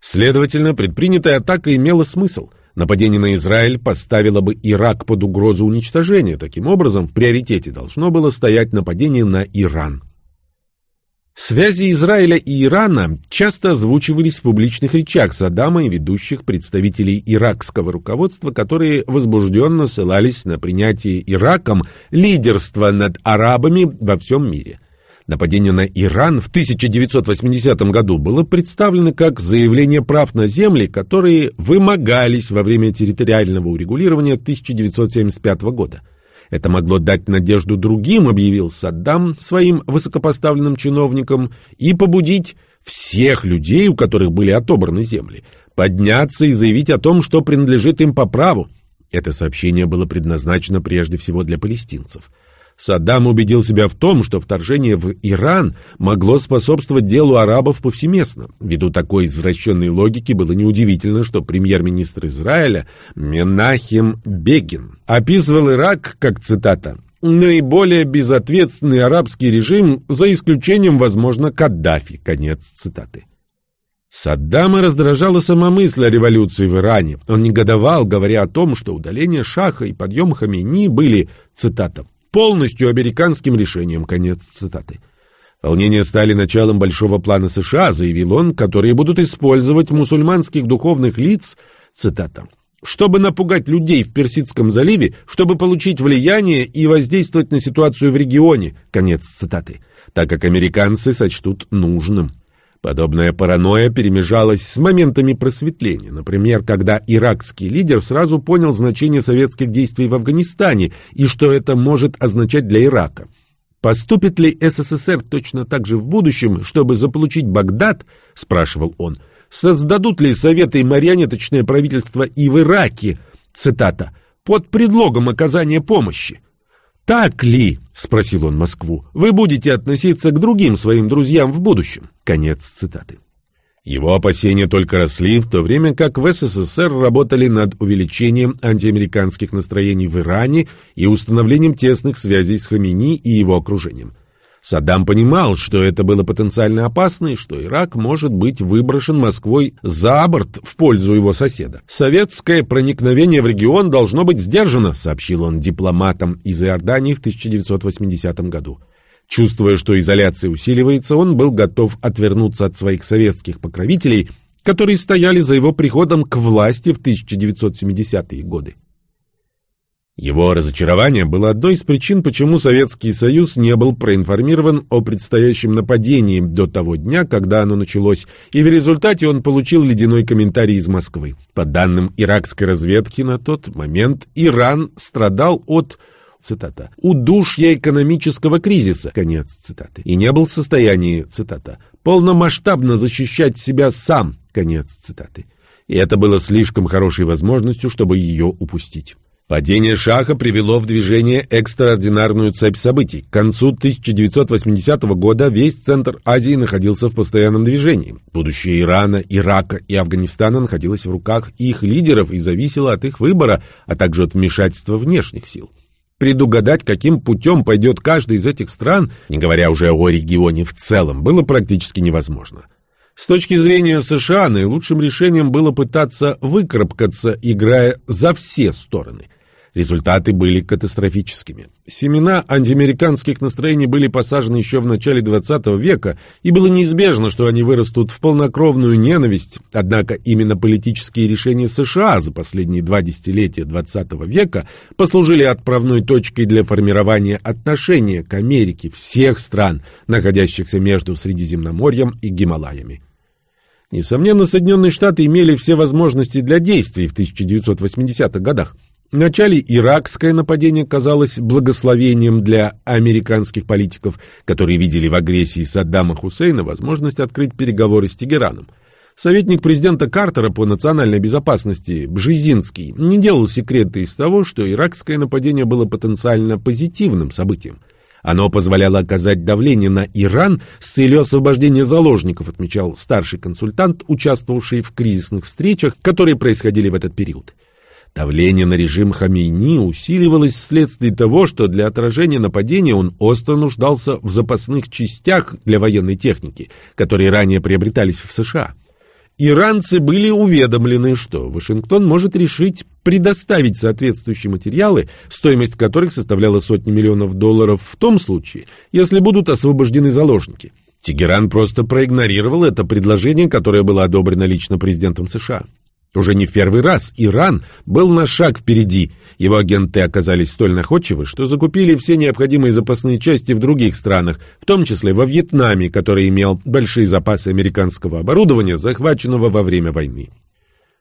Следовательно, предпринятая атака имела смысл. Нападение на Израиль поставило бы Ирак под угрозу уничтожения. Таким образом, в приоритете должно было стоять нападение на Иран. Связи Израиля и Ирана часто озвучивались в публичных речах Саддама и ведущих представителей иракского руководства, которые возбужденно ссылались на принятие Ираком лидерства над арабами во всем мире. Нападение на Иран в 1980 году было представлено как заявление прав на земли, которые вымогались во время территориального урегулирования 1975 года. Это могло дать надежду другим, объявил Саддам своим высокопоставленным чиновникам, и побудить всех людей, у которых были отобраны земли, подняться и заявить о том, что принадлежит им по праву. Это сообщение было предназначено прежде всего для палестинцев. Саддам убедил себя в том, что вторжение в Иран могло способствовать делу арабов повсеместно. Ввиду такой извращенной логики было неудивительно, что премьер-министр Израиля Менахим Бегин описывал Ирак как, цитата, «наиболее безответственный арабский режим, за исключением, возможно, Каддафи». Конец цитаты. Саддама раздражала сама мысль о революции в Иране. Он негодовал, говоря о том, что удаление Шаха и подъем Хамини были, цитата, полностью американским решением. Конец цитаты. Волнения стали началом большого плана США, заявил он, которые будут использовать мусульманских духовных лиц, цитата, чтобы напугать людей в Персидском заливе, чтобы получить влияние и воздействовать на ситуацию в регионе, конец цитаты, так как американцы сочтут нужным. Подобная паранойя перемежалась с моментами просветления. Например, когда иракский лидер сразу понял значение советских действий в Афганистане и что это может означать для Ирака. «Поступит ли СССР точно так же в будущем, чтобы заполучить Багдад?» – спрашивал он. «Создадут ли Советы и марионеточное правительство и в Ираке?» Цитата. «Под предлогом оказания помощи». «Так ли, — спросил он Москву, — вы будете относиться к другим своим друзьям в будущем?» Конец цитаты. Его опасения только росли, в то время как в СССР работали над увеличением антиамериканских настроений в Иране и установлением тесных связей с Хамини и его окружением. Саддам понимал, что это было потенциально опасно и что Ирак может быть выброшен Москвой за борт в пользу его соседа. «Советское проникновение в регион должно быть сдержано», сообщил он дипломатам из Иордании в 1980 году. Чувствуя, что изоляция усиливается, он был готов отвернуться от своих советских покровителей, которые стояли за его приходом к власти в 1970-е годы. Его разочарование было одной из причин, почему Советский Союз не был проинформирован о предстоящем нападении до того дня, когда оно началось, и в результате он получил ледяной комментарий из Москвы. По данным иракской разведки на тот момент Иран страдал от цитата, «удушья экономического кризиса», конец цитаты, и не был в состоянии, цитата, «полномасштабно защищать себя сам», конец цитаты. И это было слишком хорошей возможностью, чтобы ее упустить. Падение Шаха привело в движение экстраординарную цепь событий. К концу 1980 года весь центр Азии находился в постоянном движении. Будущее Ирана, Ирака и Афганистана находилось в руках их лидеров и зависело от их выбора, а также от вмешательства внешних сил. Предугадать, каким путем пойдет каждый из этих стран, не говоря уже о регионе в целом, было практически невозможно. С точки зрения США, наилучшим решением было пытаться выкарабкаться, играя за все стороны – Результаты были катастрофическими. Семена антиамериканских настроений были посажены еще в начале XX века, и было неизбежно, что они вырастут в полнокровную ненависть. Однако именно политические решения США за последние два десятилетия XX века послужили отправной точкой для формирования отношения к Америке всех стран, находящихся между Средиземноморьем и Гималаями. Несомненно, Соединенные Штаты имели все возможности для действий в 1980-х годах. Вначале иракское нападение казалось благословением для американских политиков, которые видели в агрессии Саддама Хусейна возможность открыть переговоры с Тегераном. Советник президента Картера по национальной безопасности Бжезинский не делал секрета из того, что иракское нападение было потенциально позитивным событием. Оно позволяло оказать давление на Иран с целью освобождения заложников, отмечал старший консультант, участвовавший в кризисных встречах, которые происходили в этот период. Давление на режим Хамейни усиливалось вследствие того, что для отражения нападения он остро нуждался в запасных частях для военной техники, которые ранее приобретались в США. Иранцы были уведомлены, что Вашингтон может решить предоставить соответствующие материалы, стоимость которых составляла сотни миллионов долларов в том случае, если будут освобождены заложники. Тегеран просто проигнорировал это предложение, которое было одобрено лично президентом США. Уже не в первый раз Иран был на шаг впереди. Его агенты оказались столь находчивы, что закупили все необходимые запасные части в других странах, в том числе во Вьетнаме, который имел большие запасы американского оборудования, захваченного во время войны.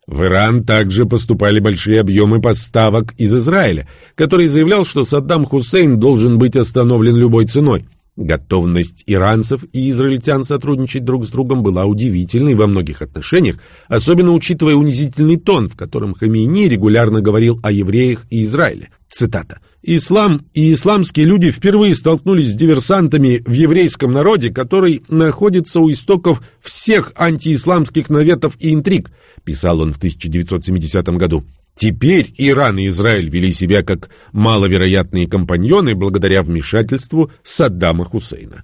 В Иран также поступали большие объемы поставок из Израиля, который заявлял, что Саддам Хусейн должен быть остановлен любой ценой. Готовность иранцев и израильтян сотрудничать друг с другом была удивительной во многих отношениях, особенно учитывая унизительный тон, в котором Хамини регулярно говорил о евреях и Израиле. Цитата. «Ислам и исламские люди впервые столкнулись с диверсантами в еврейском народе, который находится у истоков всех антиисламских наветов и интриг», писал он в 1970 году. Теперь Иран и Израиль вели себя как маловероятные компаньоны благодаря вмешательству Саддама Хусейна.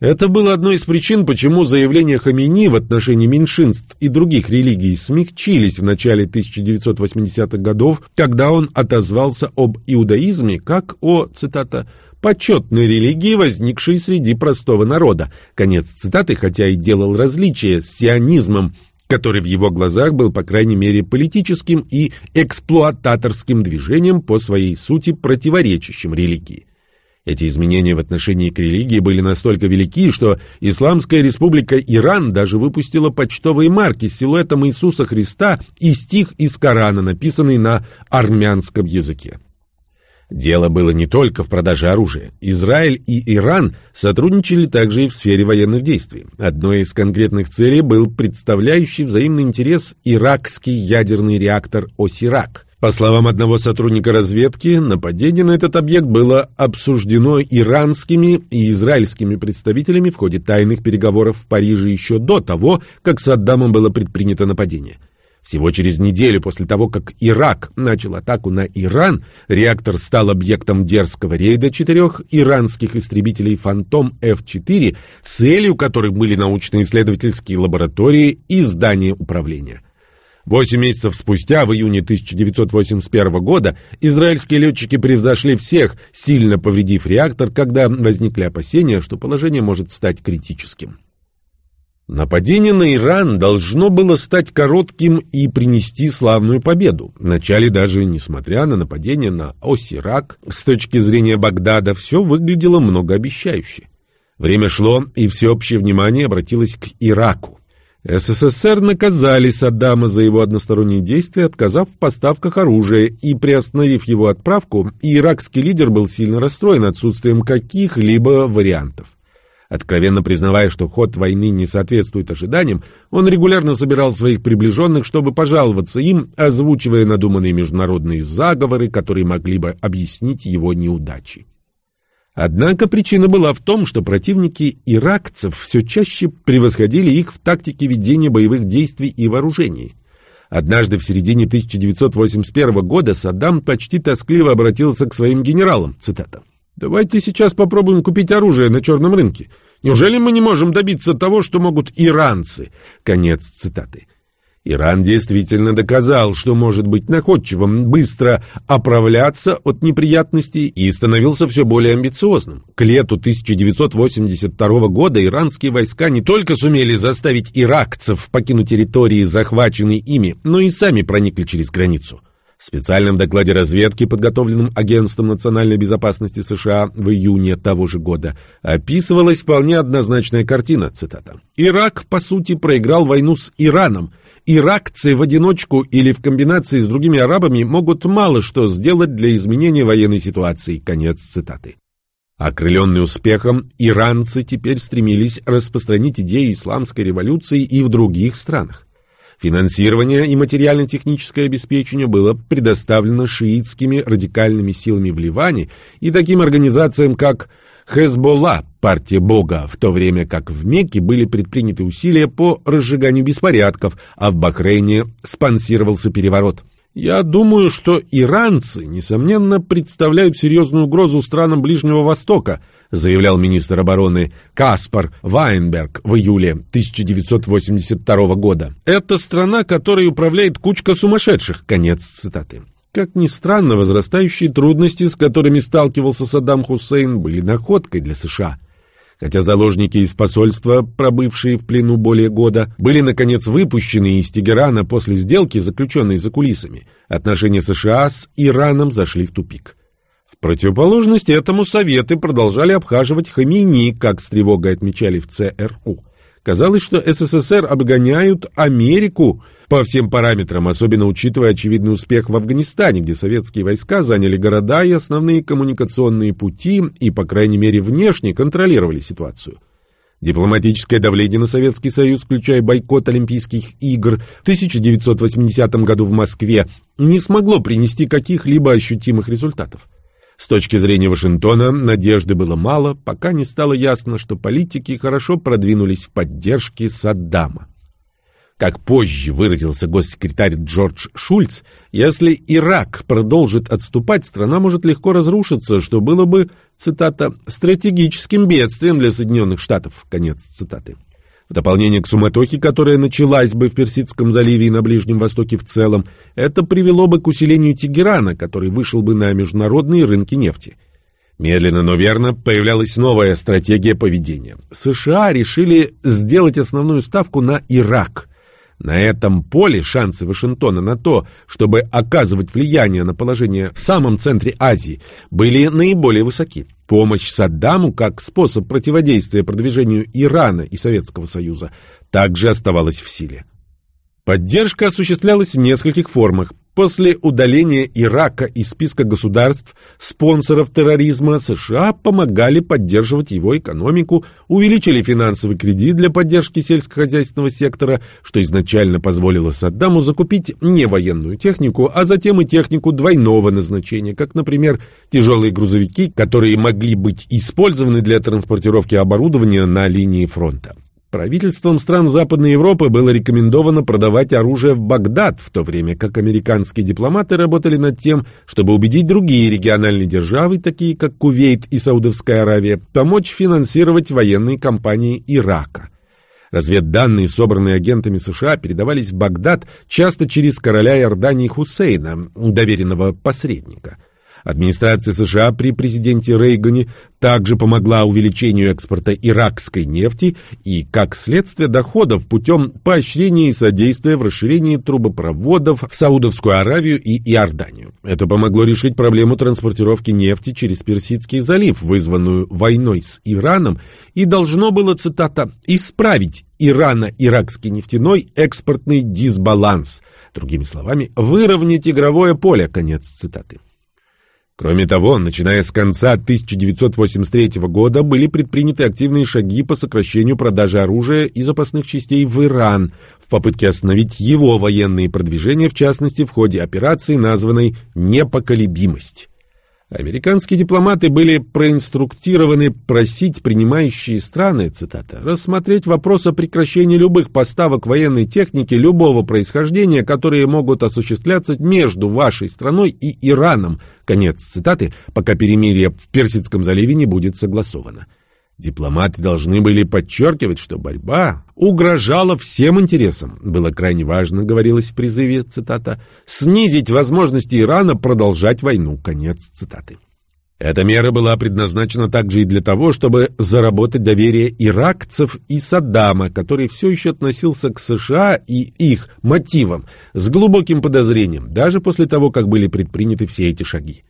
Это было одной из причин, почему заявления Хамини в отношении меньшинств и других религий смягчились в начале 1980-х годов, когда он отозвался об иудаизме как о, цитата, «почетной религии, возникшей среди простого народа». Конец цитаты, хотя и делал различия с сионизмом, который в его глазах был, по крайней мере, политическим и эксплуататорским движением по своей сути противоречащим религии. Эти изменения в отношении к религии были настолько велики, что Исламская республика Иран даже выпустила почтовые марки с силуэтом Иисуса Христа и стих из Корана, написанный на армянском языке. Дело было не только в продаже оружия. Израиль и Иран сотрудничали также и в сфере военных действий. Одной из конкретных целей был представляющий взаимный интерес иракский ядерный реактор «Осирак». По словам одного сотрудника разведки, нападение на этот объект было обсуждено иранскими и израильскими представителями в ходе тайных переговоров в Париже еще до того, как Саддамом было предпринято нападение. Всего через неделю после того, как Ирак начал атаку на Иран, реактор стал объектом дерзкого рейда четырех иранских истребителей «Фантом F-4», целью которых были научно-исследовательские лаборатории и здания управления. Восемь месяцев спустя, в июне 1981 года, израильские летчики превзошли всех, сильно повредив реактор, когда возникли опасения, что положение может стать критическим. Нападение на Иран должно было стать коротким и принести славную победу. Вначале даже, несмотря на нападение на Осирак, с точки зрения Багдада все выглядело многообещающе. Время шло, и всеобщее внимание обратилось к Ираку. СССР наказали Саддама за его односторонние действия, отказав в поставках оружия и приостановив его отправку, и иракский лидер был сильно расстроен отсутствием каких-либо вариантов. Откровенно признавая, что ход войны не соответствует ожиданиям, он регулярно собирал своих приближенных, чтобы пожаловаться им, озвучивая надуманные международные заговоры, которые могли бы объяснить его неудачи. Однако причина была в том, что противники иракцев все чаще превосходили их в тактике ведения боевых действий и вооружений. Однажды в середине 1981 года Саддам почти тоскливо обратился к своим генералам, цитата, «Давайте сейчас попробуем купить оружие на черном рынке. Неужели мы не можем добиться того, что могут иранцы?» Конец цитаты. Иран действительно доказал, что может быть находчивым, быстро оправляться от неприятностей и становился все более амбициозным. К лету 1982 года иранские войска не только сумели заставить иракцев покинуть территории, захваченные ими, но и сами проникли через границу. В специальном докладе разведки, подготовленном Агентством национальной безопасности США в июне того же года, описывалась вполне однозначная картина, цитата. «Ирак, по сути, проиграл войну с Ираном. Иракцы в одиночку или в комбинации с другими арабами могут мало что сделать для изменения военной ситуации». Конец цитаты. Окрыленные успехом, иранцы теперь стремились распространить идеи исламской революции и в других странах. Финансирование и материально-техническое обеспечение было предоставлено шиитскими радикальными силами в Ливане и таким организациям, как Хезболла, партия Бога, в то время как в Мекке были предприняты усилия по разжиганию беспорядков, а в Бахрейне спонсировался переворот. Я думаю, что иранцы, несомненно, представляют серьезную угрозу странам Ближнего Востока, заявлял министр обороны Каспар Вайнберг в июле 1982 года. Это страна, которой управляет кучка сумасшедших. Конец цитаты. Как ни странно, возрастающие трудности, с которыми сталкивался Саддам Хусейн, были находкой для США. Хотя заложники из посольства, пробывшие в плену более года, были, наконец, выпущены из Тегерана после сделки, заключенной за кулисами, отношения США с Ираном зашли в тупик. В противоположность этому Советы продолжали обхаживать Хамини, как с тревогой отмечали в ЦРУ. Казалось, что СССР обгоняют Америку по всем параметрам, особенно учитывая очевидный успех в Афганистане, где советские войска заняли города и основные коммуникационные пути и, по крайней мере, внешне контролировали ситуацию. Дипломатическое давление на Советский Союз, включая бойкот Олимпийских игр в 1980 году в Москве, не смогло принести каких-либо ощутимых результатов. С точки зрения Вашингтона надежды было мало, пока не стало ясно, что политики хорошо продвинулись в поддержке Саддама. Как позже выразился госсекретарь Джордж Шульц, если Ирак продолжит отступать, страна может легко разрушиться, что было бы, цитата, «стратегическим бедствием для Соединенных Штатов». Конец цитаты. В дополнение к суматохе, которая началась бы в Персидском заливе и на Ближнем Востоке в целом, это привело бы к усилению Тегерана, который вышел бы на международные рынки нефти. Медленно, но верно появлялась новая стратегия поведения. США решили сделать основную ставку на Ирак. На этом поле шансы Вашингтона на то, чтобы оказывать влияние на положение в самом центре Азии, были наиболее высоки. Помощь Саддаму как способ противодействия продвижению Ирана и Советского Союза также оставалась в силе. Поддержка осуществлялась в нескольких формах. После удаления Ирака из списка государств, спонсоров терроризма, США помогали поддерживать его экономику, увеличили финансовый кредит для поддержки сельскохозяйственного сектора, что изначально позволило Саддаму закупить не военную технику, а затем и технику двойного назначения, как, например, тяжелые грузовики, которые могли быть использованы для транспортировки оборудования на линии фронта. Правительством стран Западной Европы было рекомендовано продавать оружие в Багдад, в то время как американские дипломаты работали над тем, чтобы убедить другие региональные державы, такие как Кувейт и Саудовская Аравия, помочь финансировать военные кампании Ирака. Разведданные, собранные агентами США, передавались в Багдад часто через короля Иордании Хусейна, доверенного посредника – Администрация США при президенте Рейгане также помогла увеличению экспорта иракской нефти и, как следствие, доходов путем поощрения и содействия в расширении трубопроводов в Саудовскую Аравию и Иорданию. Это помогло решить проблему транспортировки нефти через Персидский залив, вызванную войной с Ираном, и должно было, цитата, «исправить Ирано-иракский нефтяной экспортный дисбаланс». Другими словами, выровнять игровое поле, конец цитаты. Кроме того, начиная с конца 1983 года были предприняты активные шаги по сокращению продажи оружия и запасных частей в Иран в попытке остановить его военные продвижения, в частности в ходе операции, названной «Непоколебимость». Американские дипломаты были проинструктированы просить принимающие страны, цитата, рассмотреть вопрос о прекращении любых поставок военной техники любого происхождения, которые могут осуществляться между вашей страной и Ираном, конец цитаты, пока перемирие в Персидском заливе не будет согласовано. Дипломаты должны были подчеркивать, что борьба угрожала всем интересам. Было крайне важно, говорилось в призыве, цитата, «снизить возможности Ирана продолжать войну». Конец цитаты. Эта мера была предназначена также и для того, чтобы заработать доверие иракцев и Саддама, который все еще относился к США и их мотивам с глубоким подозрением, даже после того, как были предприняты все эти шаги.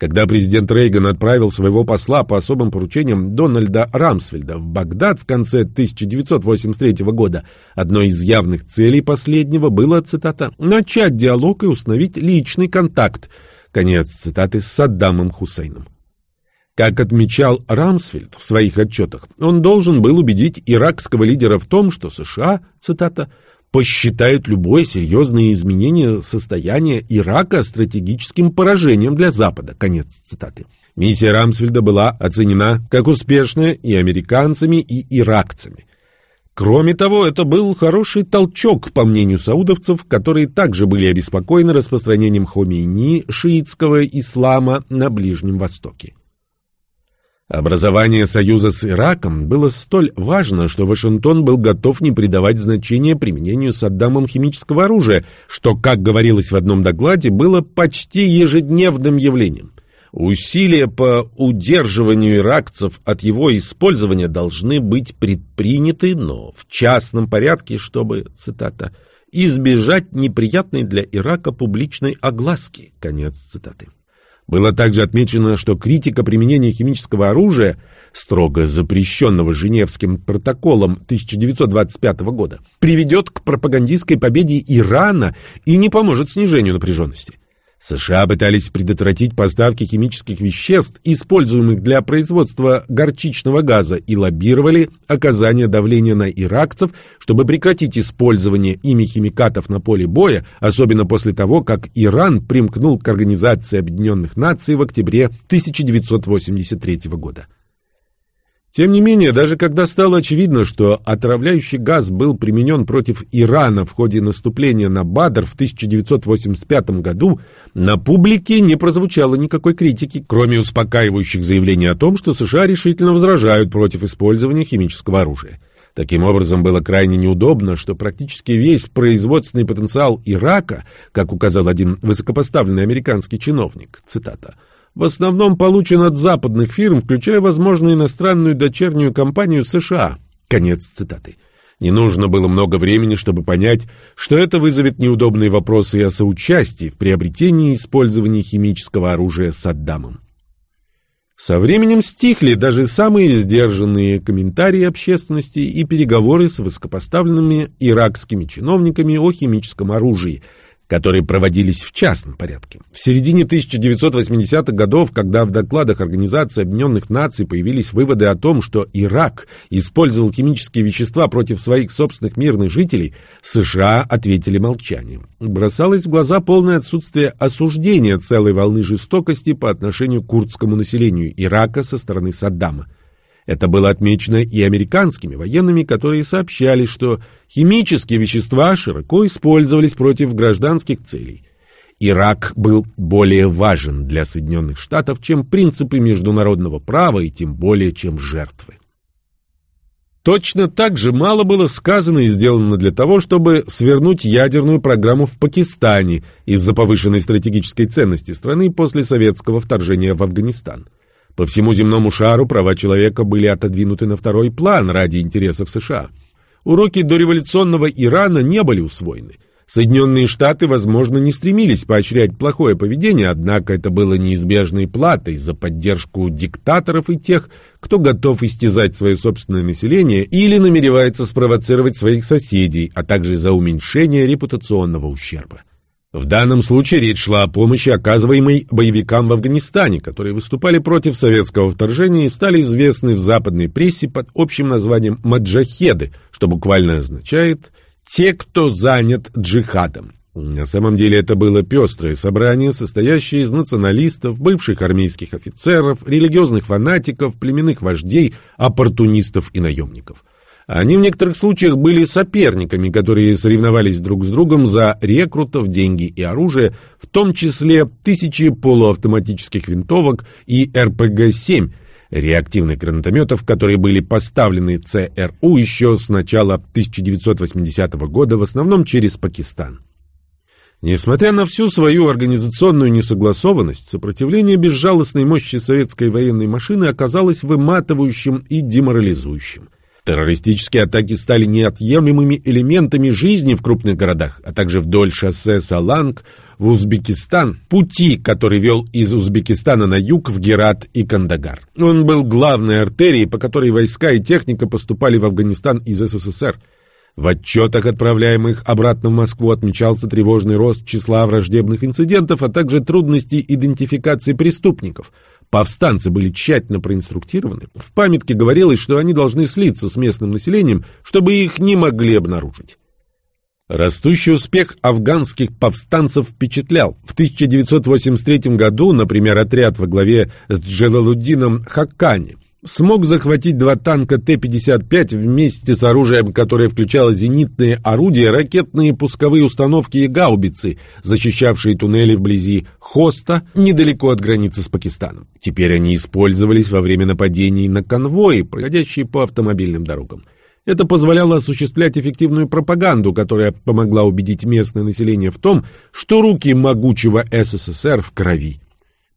Когда президент Рейган отправил своего посла по особым поручениям Дональда Рамсфельда в Багдад в конце 1983 года, одной из явных целей последнего было, цитата, «начать диалог и установить личный контакт», конец цитаты, с Саддамом Хусейном. Как отмечал Рамсфельд в своих отчетах, он должен был убедить иракского лидера в том, что США, цитата, посчитают любое серьезное изменение состояния Ирака стратегическим поражением для Запада. Конец цитаты. Миссия Рамсфельда была оценена как успешная и американцами, и иракцами. Кроме того, это был хороший толчок, по мнению саудовцев, которые также были обеспокоены распространением Хомейни, шиитского ислама на Ближнем Востоке. Образование союза с Ираком было столь важно, что Вашингтон был готов не придавать значения применению Саддамом химического оружия, что, как говорилось в одном докладе, было почти ежедневным явлением. Усилия по удерживанию иракцев от его использования должны быть предприняты, но в частном порядке, чтобы, цитата, «избежать неприятной для Ирака публичной огласки». Конец цитаты. Было также отмечено, что критика применения химического оружия, строго запрещенного Женевским протоколом 1925 года, приведет к пропагандистской победе Ирана и не поможет снижению напряженности. США пытались предотвратить поставки химических веществ, используемых для производства горчичного газа, и лоббировали оказание давления на иракцев, чтобы прекратить использование ими химикатов на поле боя, особенно после того, как Иран примкнул к Организации Объединенных Наций в октябре 1983 года. Тем не менее, даже когда стало очевидно, что отравляющий газ был применен против Ирана в ходе наступления на Бадр в 1985 году, на публике не прозвучало никакой критики, кроме успокаивающих заявлений о том, что США решительно возражают против использования химического оружия. Таким образом, было крайне неудобно, что практически весь производственный потенциал Ирака, как указал один высокопоставленный американский чиновник, цитата, в основном получен от западных фирм, включая, возможно, иностранную дочернюю компанию США. Конец цитаты. Не нужно было много времени, чтобы понять, что это вызовет неудобные вопросы о соучастии в приобретении и использовании химического оружия Саддамом. Со временем стихли даже самые сдержанные комментарии общественности и переговоры с высокопоставленными иракскими чиновниками о химическом оружии – которые проводились в частном порядке. В середине 1980-х годов, когда в докладах Организации Объединенных Наций появились выводы о том, что Ирак использовал химические вещества против своих собственных мирных жителей, США ответили молчанием. Бросалось в глаза полное отсутствие осуждения целой волны жестокости по отношению к курдскому населению Ирака со стороны Саддама. Это было отмечено и американскими военными, которые сообщали, что химические вещества широко использовались против гражданских целей. Ирак был более важен для Соединенных Штатов, чем принципы международного права и тем более, чем жертвы. Точно так же мало было сказано и сделано для того, чтобы свернуть ядерную программу в Пакистане из-за повышенной стратегической ценности страны после советского вторжения в Афганистан. По всему земному шару права человека были отодвинуты на второй план ради интересов США. Уроки дореволюционного Ирана не были усвоены. Соединенные Штаты, возможно, не стремились поощрять плохое поведение, однако это было неизбежной платой за поддержку диктаторов и тех, кто готов истязать свое собственное население или намеревается спровоцировать своих соседей, а также за уменьшение репутационного ущерба. В данном случае речь шла о помощи, оказываемой боевикам в Афганистане, которые выступали против советского вторжения и стали известны в западной прессе под общим названием «маджахеды», что буквально означает «те, кто занят джихадом». На самом деле это было пестрое собрание, состоящее из националистов, бывших армейских офицеров, религиозных фанатиков, племенных вождей, оппортунистов и наемников. Они в некоторых случаях были соперниками, которые соревновались друг с другом за рекрутов, деньги и оружие, в том числе тысячи полуавтоматических винтовок и РПГ-7, реактивных гранатометов, которые были поставлены ЦРУ еще с начала 1980 года, в основном через Пакистан. Несмотря на всю свою организационную несогласованность, сопротивление безжалостной мощи советской военной машины оказалось выматывающим и деморализующим. Террористические атаки стали неотъемлемыми элементами жизни в крупных городах, а также вдоль шоссе Саланг в Узбекистан, пути, который вел из Узбекистана на юг в Герат и Кандагар. Он был главной артерией, по которой войска и техника поступали в Афганистан из СССР. В отчетах, отправляемых обратно в Москву, отмечался тревожный рост числа враждебных инцидентов, а также трудности идентификации преступников. Повстанцы были тщательно проинструктированы. В памятке говорилось, что они должны слиться с местным населением, чтобы их не могли обнаружить. Растущий успех афганских повстанцев впечатлял. В 1983 году, например, отряд во главе с Джалалуддином Хаккани смог захватить два танка Т-55 вместе с оружием, которое включало зенитные орудия, ракетные пусковые установки и гаубицы, защищавшие туннели вблизи Хоста, недалеко от границы с Пакистаном. Теперь они использовались во время нападений на конвои, проходящие по автомобильным дорогам. Это позволяло осуществлять эффективную пропаганду, которая помогла убедить местное население в том, что руки могучего СССР в крови.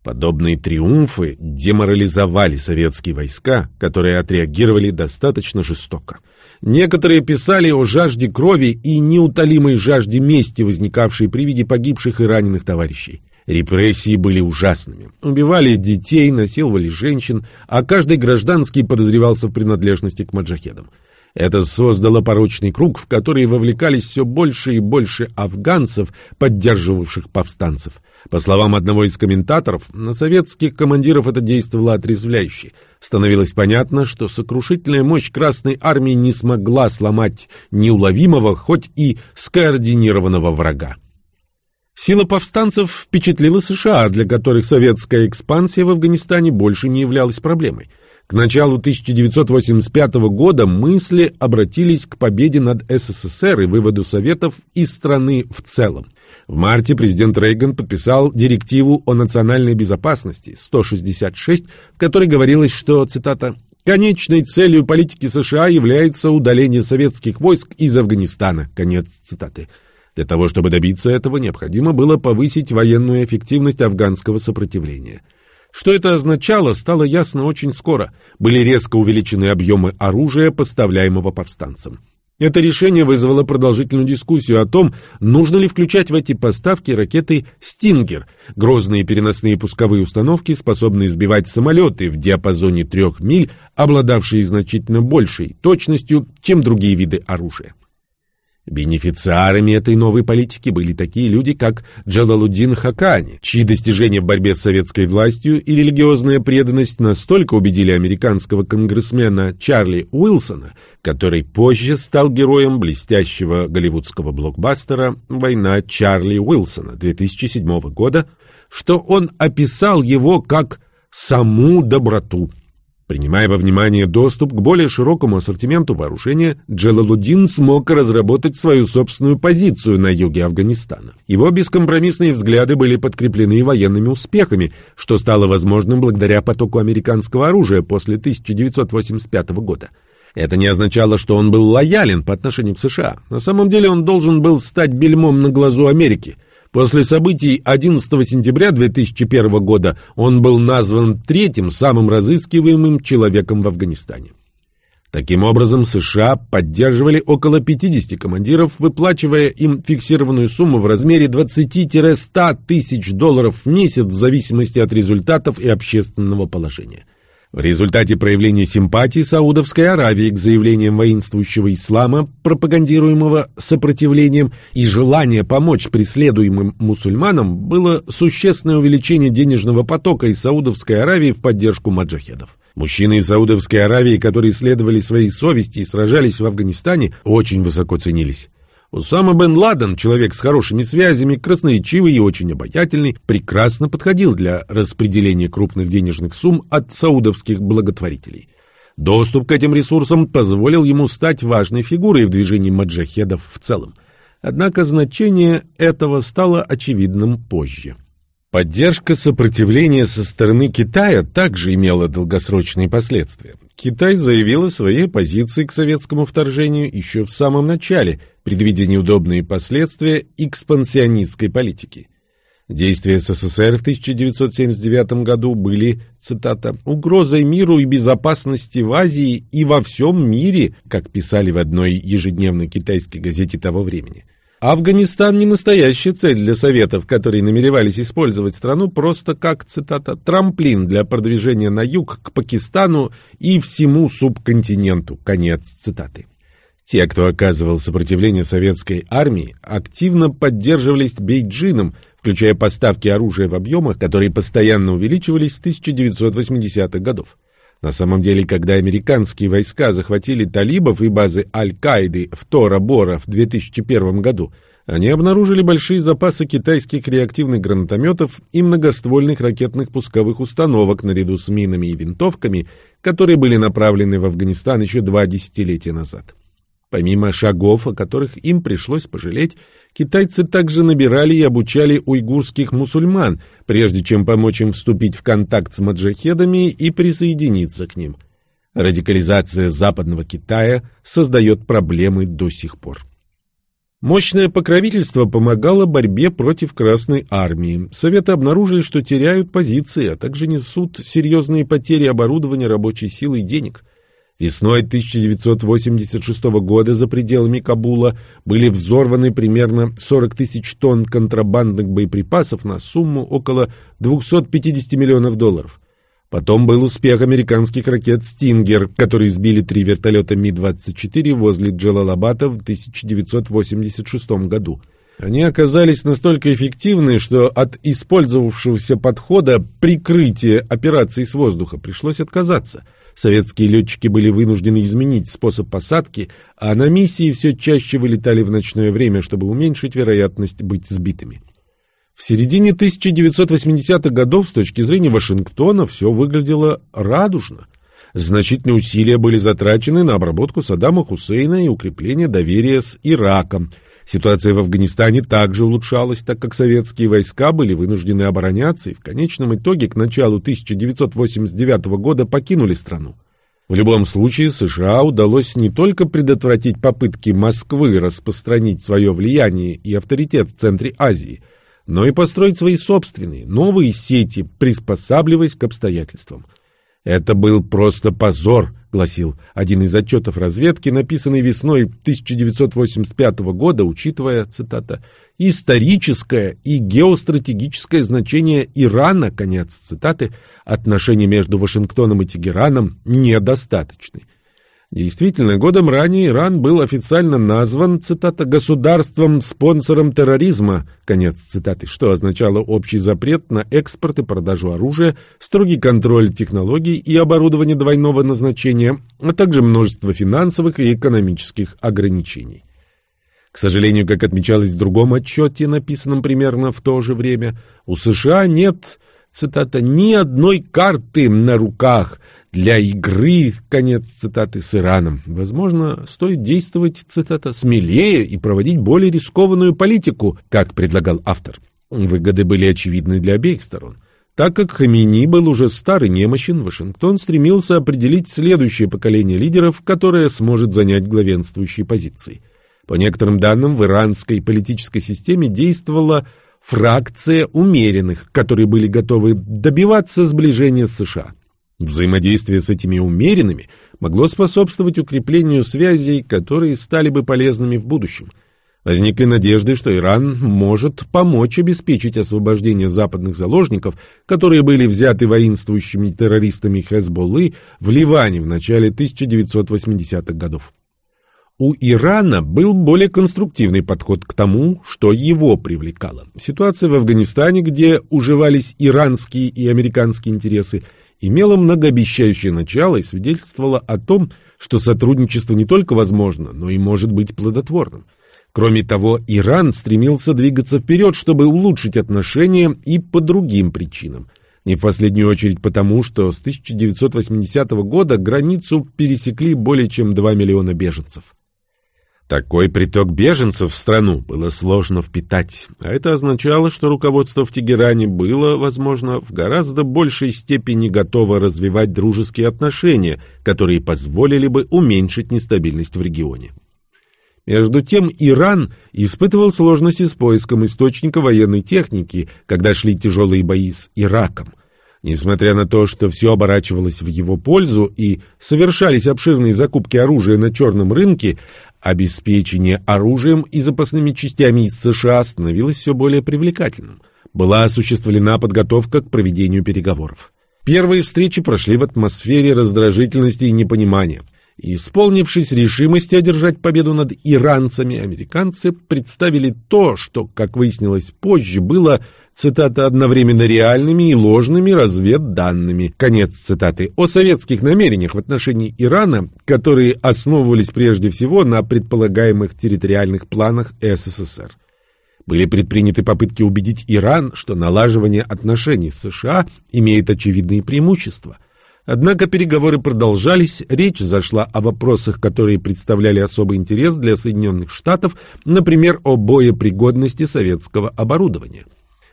Подобные триумфы деморализовали советские войска, которые отреагировали достаточно жестоко. Некоторые писали о жажде крови и неутолимой жажде мести, возникавшей при виде погибших и раненых товарищей. Репрессии были ужасными. Убивали детей, насиловали женщин, а каждый гражданский подозревался в принадлежности к маджахедам. Это создало порочный круг, в который вовлекались все больше и больше афганцев, поддерживавших повстанцев. По словам одного из комментаторов, на советских командиров это действовало отрезвляюще. Становилось понятно, что сокрушительная мощь Красной Армии не смогла сломать неуловимого, хоть и скоординированного врага. Сила повстанцев впечатлила США, для которых советская экспансия в Афганистане больше не являлась проблемой. К началу 1985 года мысли обратились к победе над СССР и выводу Советов из страны в целом. В марте президент Рейган подписал директиву о национальной безопасности 166, в которой говорилось, что, цитата, «конечной целью политики США является удаление советских войск из Афганистана». Конец цитаты. Для того, чтобы добиться этого, необходимо было повысить военную эффективность афганского сопротивления. Что это означало, стало ясно очень скоро. Были резко увеличены объемы оружия, поставляемого повстанцам. Это решение вызвало продолжительную дискуссию о том, нужно ли включать в эти поставки ракеты «Стингер» — грозные переносные пусковые установки, способные сбивать самолеты в диапазоне трех миль, обладавшие значительно большей точностью, чем другие виды оружия. Бенефициарами этой новой политики были такие люди, как Джалалуддин Хакани, чьи достижения в борьбе с советской властью и религиозная преданность настолько убедили американского конгрессмена Чарли Уилсона, который позже стал героем блестящего голливудского блокбастера «Война Чарли Уилсона» 2007 года, что он описал его как «саму доброту». Принимая во внимание доступ к более широкому ассортименту вооружения, Джалалуддин смог разработать свою собственную позицию на юге Афганистана. Его бескомпромиссные взгляды были подкреплены военными успехами, что стало возможным благодаря потоку американского оружия после 1985 года. Это не означало, что он был лоялен по отношению к США. На самом деле он должен был стать бельмом на глазу Америки – После событий 11 сентября 2001 года он был назван третьим самым разыскиваемым человеком в Афганистане. Таким образом, США поддерживали около 50 командиров, выплачивая им фиксированную сумму в размере 20-100 тысяч долларов в месяц в зависимости от результатов и общественного положения. В результате проявления симпатии Саудовской Аравии к заявлениям воинствующего ислама, пропагандируемого сопротивлением, и желания помочь преследуемым мусульманам было существенное увеличение денежного потока из Саудовской Аравии в поддержку маджахедов. Мужчины из Саудовской Аравии, которые следовали своей совести и сражались в Афганистане, очень высоко ценились. Усама бен Ладен, человек с хорошими связями, красноречивый и очень обаятельный, прекрасно подходил для распределения крупных денежных сумм от саудовских благотворителей. Доступ к этим ресурсам позволил ему стать важной фигурой в движении маджахедов в целом. Однако значение этого стало очевидным позже. Поддержка сопротивления со стороны Китая также имела долгосрочные последствия. Китай заявил о своей позиции к советскому вторжению еще в самом начале, предвидя неудобные последствия экспансионистской политики. Действия СССР в 1979 году были, цитата, «угрозой миру и безопасности в Азии и во всем мире», как писали в одной ежедневной китайской газете того времени. Афганистан не настоящая цель для Советов, которые намеревались использовать страну просто как, цитата, «трамплин для продвижения на юг к Пакистану и всему субконтиненту». Конец цитаты. Те, кто оказывал сопротивление советской армии, активно поддерживались Бейджином, включая поставки оружия в объемах, которые постоянно увеличивались с 1980-х годов. На самом деле, когда американские войска захватили талибов и базы Аль-Каиды в Тора-Бора в 2001 году, они обнаружили большие запасы китайских реактивных гранатометов и многоствольных ракетных пусковых установок наряду с минами и винтовками, которые были направлены в Афганистан еще два десятилетия назад. Помимо шагов, о которых им пришлось пожалеть, китайцы также набирали и обучали уйгурских мусульман, прежде чем помочь им вступить в контакт с маджахедами и присоединиться к ним. Радикализация западного Китая создает проблемы до сих пор. Мощное покровительство помогало борьбе против Красной Армии. Советы обнаружили, что теряют позиции, а также несут серьезные потери оборудования, рабочей силы и денег – Весной 1986 года за пределами Кабула были взорваны примерно 40 тысяч тонн контрабандных боеприпасов на сумму около 250 миллионов долларов. Потом был успех американских ракет «Стингер», которые сбили три вертолета Ми-24 возле Джалалабата в 1986 году. Они оказались настолько эффективны, что от использовавшегося подхода прикрытия операций с воздуха пришлось отказаться – Советские летчики были вынуждены изменить способ посадки, а на миссии все чаще вылетали в ночное время, чтобы уменьшить вероятность быть сбитыми. В середине 1980-х годов с точки зрения Вашингтона все выглядело радужно. Значительные усилия были затрачены на обработку Саддама Хусейна и укрепление доверия с Ираком – Ситуация в Афганистане также улучшалась, так как советские войска были вынуждены обороняться и в конечном итоге к началу 1989 года покинули страну. В любом случае США удалось не только предотвратить попытки Москвы распространить свое влияние и авторитет в центре Азии, но и построить свои собственные, новые сети, приспосабливаясь к обстоятельствам. Это был просто позор гласил один из отчетов разведки, написанный весной 1985 года, учитывая, цитата, «историческое и геостратегическое значение Ирана», конец цитаты, отношения между Вашингтоном и Тегераном недостаточны. Действительно, годом ранее Иран был официально назван, цитата, «государством-спонсором терроризма», конец цитаты, что означало общий запрет на экспорт и продажу оружия, строгий контроль технологий и оборудования двойного назначения, а также множество финансовых и экономических ограничений. К сожалению, как отмечалось в другом отчете, написанном примерно в то же время, у США нет цитата, «ни одной карты на руках для игры», конец цитаты, с Ираном. Возможно, стоит действовать, цитата, «смелее и проводить более рискованную политику», как предлагал автор. Выгоды были очевидны для обеих сторон. Так как Хамини был уже старый немощен, Вашингтон стремился определить следующее поколение лидеров, которое сможет занять главенствующие позиции. По некоторым данным, в иранской политической системе действовала фракция умеренных, которые были готовы добиваться сближения с США. Взаимодействие с этими умеренными могло способствовать укреплению связей, которые стали бы полезными в будущем. Возникли надежды, что Иран может помочь обеспечить освобождение западных заложников, которые были взяты воинствующими террористами Хезболлы в Ливане в начале 1980-х годов. У Ирана был более конструктивный подход к тому, что его привлекало. Ситуация в Афганистане, где уживались иранские и американские интересы, имела многообещающее начало и свидетельствовала о том, что сотрудничество не только возможно, но и может быть плодотворным. Кроме того, Иран стремился двигаться вперед, чтобы улучшить отношения и по другим причинам. Не в последнюю очередь потому, что с 1980 года границу пересекли более чем 2 миллиона беженцев. Такой приток беженцев в страну было сложно впитать, а это означало, что руководство в Тегеране было, возможно, в гораздо большей степени готово развивать дружеские отношения, которые позволили бы уменьшить нестабильность в регионе. Между тем Иран испытывал сложности с поиском источника военной техники, когда шли тяжелые бои с Ираком – Несмотря на то, что все оборачивалось в его пользу и совершались обширные закупки оружия на черном рынке, обеспечение оружием и запасными частями из США становилось все более привлекательным. Была осуществлена подготовка к проведению переговоров. Первые встречи прошли в атмосфере раздражительности и непонимания. Исполнившись решимости одержать победу над иранцами, американцы представили то, что, как выяснилось позже, было, цитата, одновременно реальными и ложными разведданными, конец цитаты, о советских намерениях в отношении Ирана, которые основывались прежде всего на предполагаемых территориальных планах СССР. Были предприняты попытки убедить Иран, что налаживание отношений с США имеет очевидные преимущества – Однако переговоры продолжались, речь зашла о вопросах, которые представляли особый интерес для Соединенных Штатов, например, о боепригодности советского оборудования.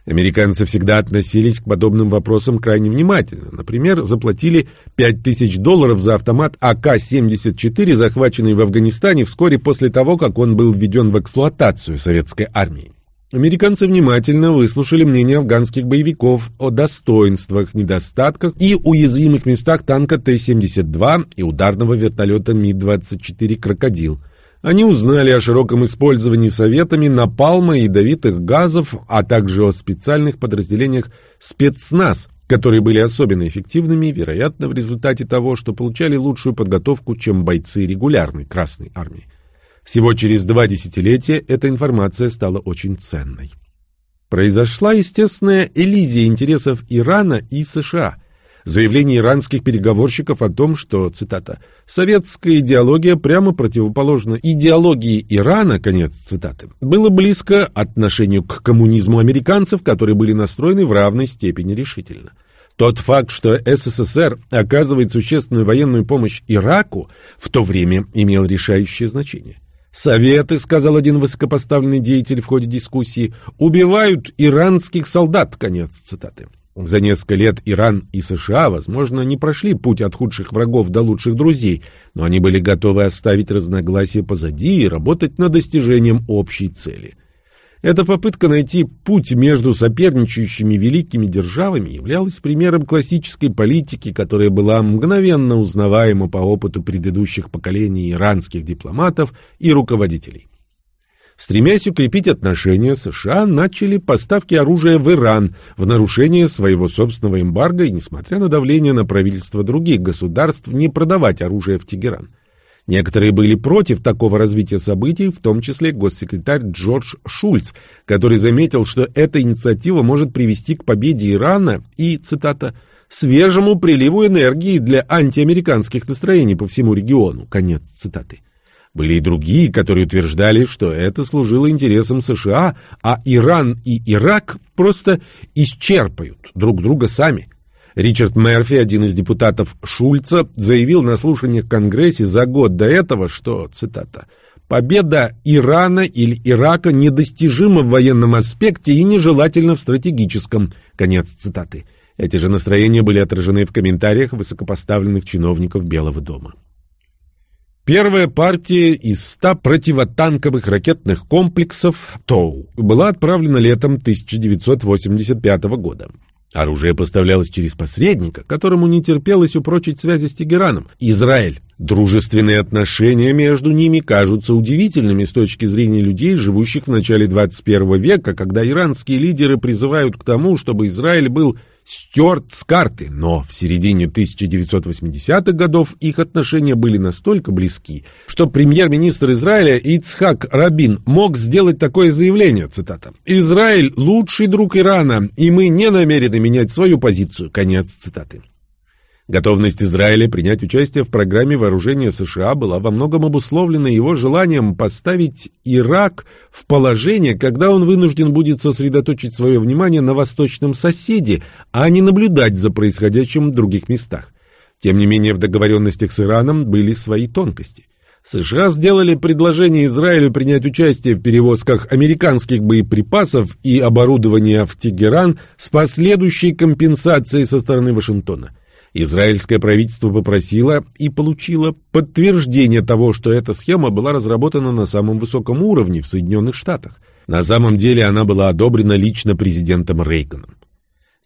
Американцы всегда относились к подобным вопросам крайне внимательно. Например, заплатили 5000 долларов за автомат АК-74, захваченный в Афганистане вскоре после того, как он был введен в эксплуатацию советской армией. Американцы внимательно выслушали мнение афганских боевиков о достоинствах, недостатках и уязвимых местах танка Т-72 и ударного вертолета Ми-24 «Крокодил». Они узнали о широком использовании советами напалма ядовитых газов, а также о специальных подразделениях спецназ, которые были особенно эффективными, вероятно, в результате того, что получали лучшую подготовку, чем бойцы регулярной Красной Армии. Всего через два десятилетия эта информация стала очень ценной. Произошла естественная элизия интересов Ирана и США. Заявление иранских переговорщиков о том, что, цитата, «советская идеология прямо противоположна идеологии Ирана», конец цитаты, было близко отношению к коммунизму американцев, которые были настроены в равной степени решительно. Тот факт, что СССР оказывает существенную военную помощь Ираку, в то время имел решающее значение. Советы, сказал один высокопоставленный деятель в ходе дискуссии, убивают иранских солдат. Конец цитаты. За несколько лет Иран и США, возможно, не прошли путь от худших врагов до лучших друзей, но они были готовы оставить разногласия позади и работать над достижением общей цели. Эта попытка найти путь между соперничающими великими державами являлась примером классической политики, которая была мгновенно узнаваема по опыту предыдущих поколений иранских дипломатов и руководителей. Стремясь укрепить отношения, США начали поставки оружия в Иран в нарушение своего собственного эмбарго и, несмотря на давление на правительства других государств, не продавать оружие в Тегеран. Некоторые были против такого развития событий, в том числе госсекретарь Джордж Шульц, который заметил, что эта инициатива может привести к победе Ирана и, цитата, «свежему приливу энергии для антиамериканских настроений по всему региону». Конец цитаты. Были и другие, которые утверждали, что это служило интересам США, а Иран и Ирак просто исчерпают друг друга сами. Ричард Мерфи, один из депутатов Шульца, заявил на слушаниях в Конгрессе за год до этого, что, цитата, «победа Ирана или Ирака недостижима в военном аспекте и нежелательна в стратегическом». Конец цитаты. Эти же настроения были отражены в комментариях высокопоставленных чиновников Белого дома. Первая партия из 100 противотанковых ракетных комплексов ТОУ была отправлена летом 1985 года. Оружие поставлялось через посредника, которому не терпелось упрочить связи с Тегераном. Израиль. Дружественные отношения между ними кажутся удивительными с точки зрения людей, живущих в начале 21 века, когда иранские лидеры призывают к тому, чтобы Израиль был стерт с карты, но в середине 1980-х годов их отношения были настолько близки, что премьер-министр Израиля Ицхак Рабин мог сделать такое заявление, цитата, «Израиль – лучший друг Ирана, и мы не намерены менять свою позицию», конец цитаты. Готовность Израиля принять участие в программе вооружения США была во многом обусловлена его желанием поставить Ирак в положение, когда он вынужден будет сосредоточить свое внимание на восточном соседе, а не наблюдать за происходящим в других местах. Тем не менее, в договоренностях с Ираном были свои тонкости. США сделали предложение Израилю принять участие в перевозках американских боеприпасов и оборудования в Тегеран с последующей компенсацией со стороны Вашингтона. Израильское правительство попросило и получило подтверждение того, что эта схема была разработана на самом высоком уровне в Соединенных Штатах. На самом деле она была одобрена лично президентом Рейганом.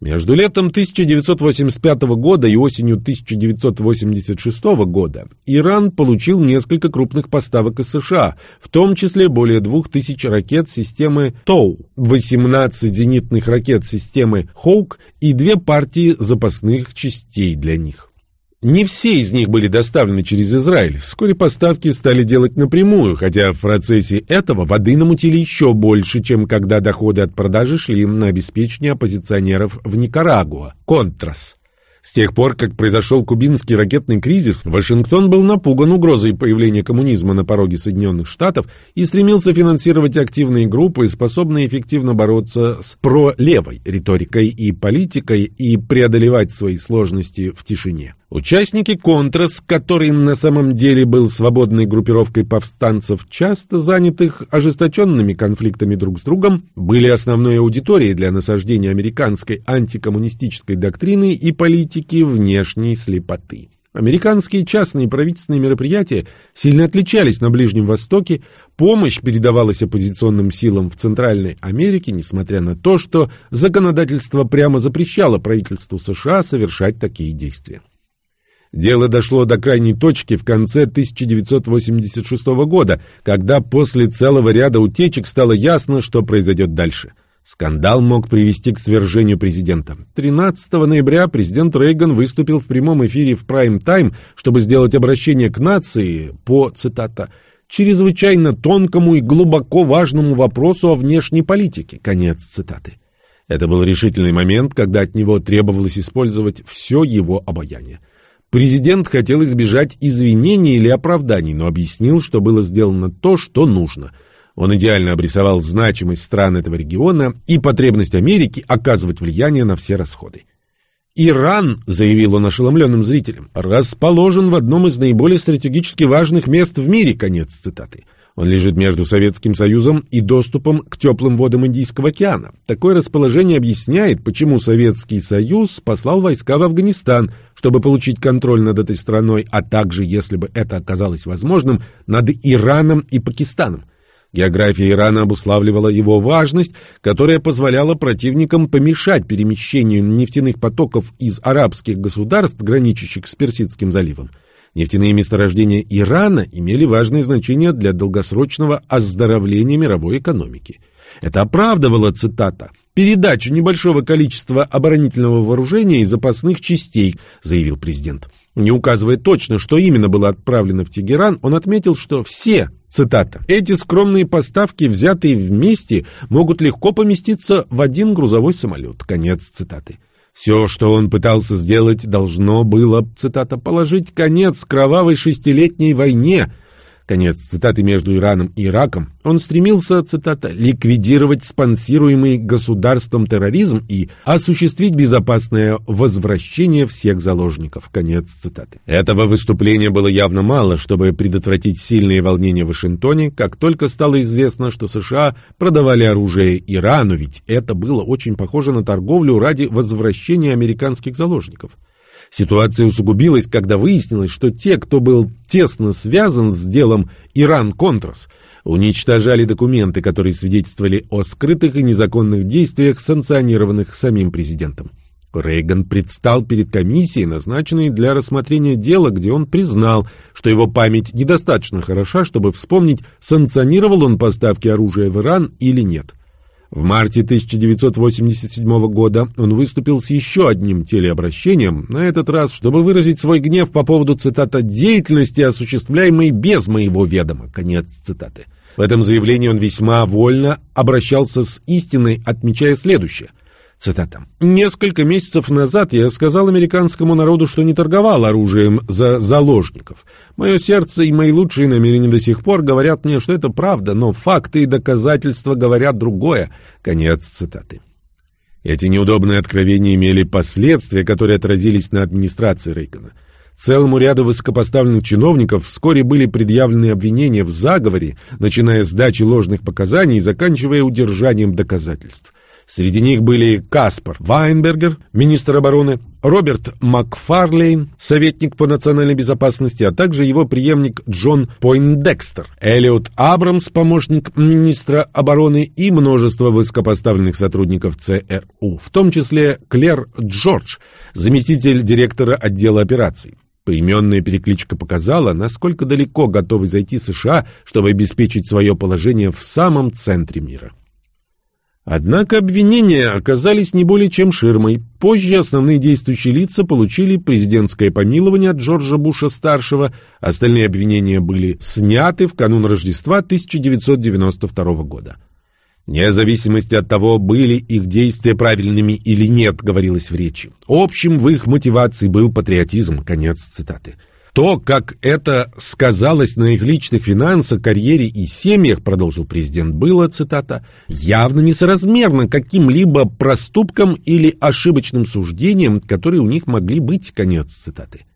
Между летом 1985 года и осенью 1986 года Иран получил несколько крупных поставок из США, в том числе более 2000 ракет системы ТОУ, 18 зенитных ракет системы «Хоук» и две партии запасных частей для них. Не все из них были доставлены через Израиль. Вскоре поставки стали делать напрямую, хотя в процессе этого воды намутили еще больше, чем когда доходы от продажи шли на обеспечение оппозиционеров в Никарагуа, Контрас. С тех пор, как произошел кубинский ракетный кризис, Вашингтон был напуган угрозой появления коммунизма на пороге Соединенных Штатов и стремился финансировать активные группы, способные эффективно бороться с пролевой риторикой и политикой и преодолевать свои сложности в тишине. Участники «Контрас», который на самом деле был свободной группировкой повстанцев, часто занятых ожесточенными конфликтами друг с другом, были основной аудиторией для насаждения американской антикоммунистической доктрины и политики внешней слепоты. Американские частные и правительственные мероприятия сильно отличались на Ближнем Востоке, помощь передавалась оппозиционным силам в Центральной Америке, несмотря на то, что законодательство прямо запрещало правительству США совершать такие действия. Дело дошло до крайней точки в конце 1986 года, когда после целого ряда утечек стало ясно, что произойдет дальше. Скандал мог привести к свержению президента. 13 ноября президент Рейган выступил в прямом эфире в прайм-тайм, чтобы сделать обращение к нации по, цитата, «чрезвычайно тонкому и глубоко важному вопросу о внешней политике». Конец цитаты. Это был решительный момент, когда от него требовалось использовать все его обаяние. Президент хотел избежать извинений или оправданий, но объяснил, что было сделано то, что нужно. Он идеально обрисовал значимость стран этого региона и потребность Америки оказывать влияние на все расходы. «Иран», — заявил он ошеломленным зрителям, — «расположен в одном из наиболее стратегически важных мест в мире», конец цитаты. Он лежит между Советским Союзом и доступом к теплым водам Индийского океана. Такое расположение объясняет, почему Советский Союз послал войска в Афганистан, чтобы получить контроль над этой страной, а также, если бы это оказалось возможным, над Ираном и Пакистаном. География Ирана обуславливала его важность, которая позволяла противникам помешать перемещению нефтяных потоков из арабских государств, граничащих с Персидским заливом. Нефтяные месторождения Ирана имели важное значение для долгосрочного оздоровления мировой экономики. Это оправдывало, цитата, «передачу небольшого количества оборонительного вооружения и запасных частей», заявил президент. Не указывая точно, что именно было отправлено в Тегеран, он отметил, что все, цитата, «эти скромные поставки, взятые вместе, могут легко поместиться в один грузовой самолет». Конец цитаты. Все, что он пытался сделать, должно было, цитата, «положить конец кровавой шестилетней войне», Конец цитаты между Ираном и Ираком. Он стремился, цитата, ликвидировать спонсируемый государством терроризм и осуществить безопасное возвращение всех заложников. Конец цитаты. Этого выступления было явно мало, чтобы предотвратить сильные волнения в Вашингтоне, как только стало известно, что США продавали оружие Ирану, ведь это было очень похоже на торговлю ради возвращения американских заложников. Ситуация усугубилась, когда выяснилось, что те, кто был тесно связан с делом Иран-Контрас, уничтожали документы, которые свидетельствовали о скрытых и незаконных действиях, санкционированных самим президентом. Рейган предстал перед комиссией, назначенной для рассмотрения дела, где он признал, что его память недостаточно хороша, чтобы вспомнить, санкционировал он поставки оружия в Иран или нет. В марте 1987 года он выступил с еще одним телеобращением, на этот раз, чтобы выразить свой гнев по поводу, цитата, «деятельности, осуществляемой без моего ведома». Конец цитаты. В этом заявлении он весьма вольно обращался с истиной, отмечая следующее – Цитата. «Несколько месяцев назад я сказал американскому народу, что не торговал оружием за заложников. Мое сердце и мои лучшие намерения до сих пор говорят мне, что это правда, но факты и доказательства говорят другое». Конец цитаты. Эти неудобные откровения имели последствия, которые отразились на администрации Рейгана. Целому ряду высокопоставленных чиновников вскоре были предъявлены обвинения в заговоре, начиная с дачи ложных показаний и заканчивая удержанием доказательств. Среди них были Каспар Вайнбергер, министр обороны, Роберт Макфарлейн, советник по национальной безопасности, а также его преемник Джон Пойндекстер, Элиот Абрамс, помощник министра обороны и множество высокопоставленных сотрудников ЦРУ, в том числе Клер Джордж, заместитель директора отдела операций. Поименная перекличка показала, насколько далеко готовы зайти США, чтобы обеспечить свое положение в самом центре мира. Однако обвинения оказались не более чем ширмой. Позже основные действующие лица получили президентское помилование от Джорджа Буша-старшего, остальные обвинения были сняты в канун Рождества 1992 года. Вне зависимости от того, были их действия правильными или нет, говорилось в речи. Общим в их мотивации был патриотизм. Конец цитаты. То, как это сказалось на их личных финансах, карьере и семьях, продолжил президент, было, цитата, явно несоразмерно каким-либо проступкам или ошибочным суждениям, которые у них могли быть, конец цитаты.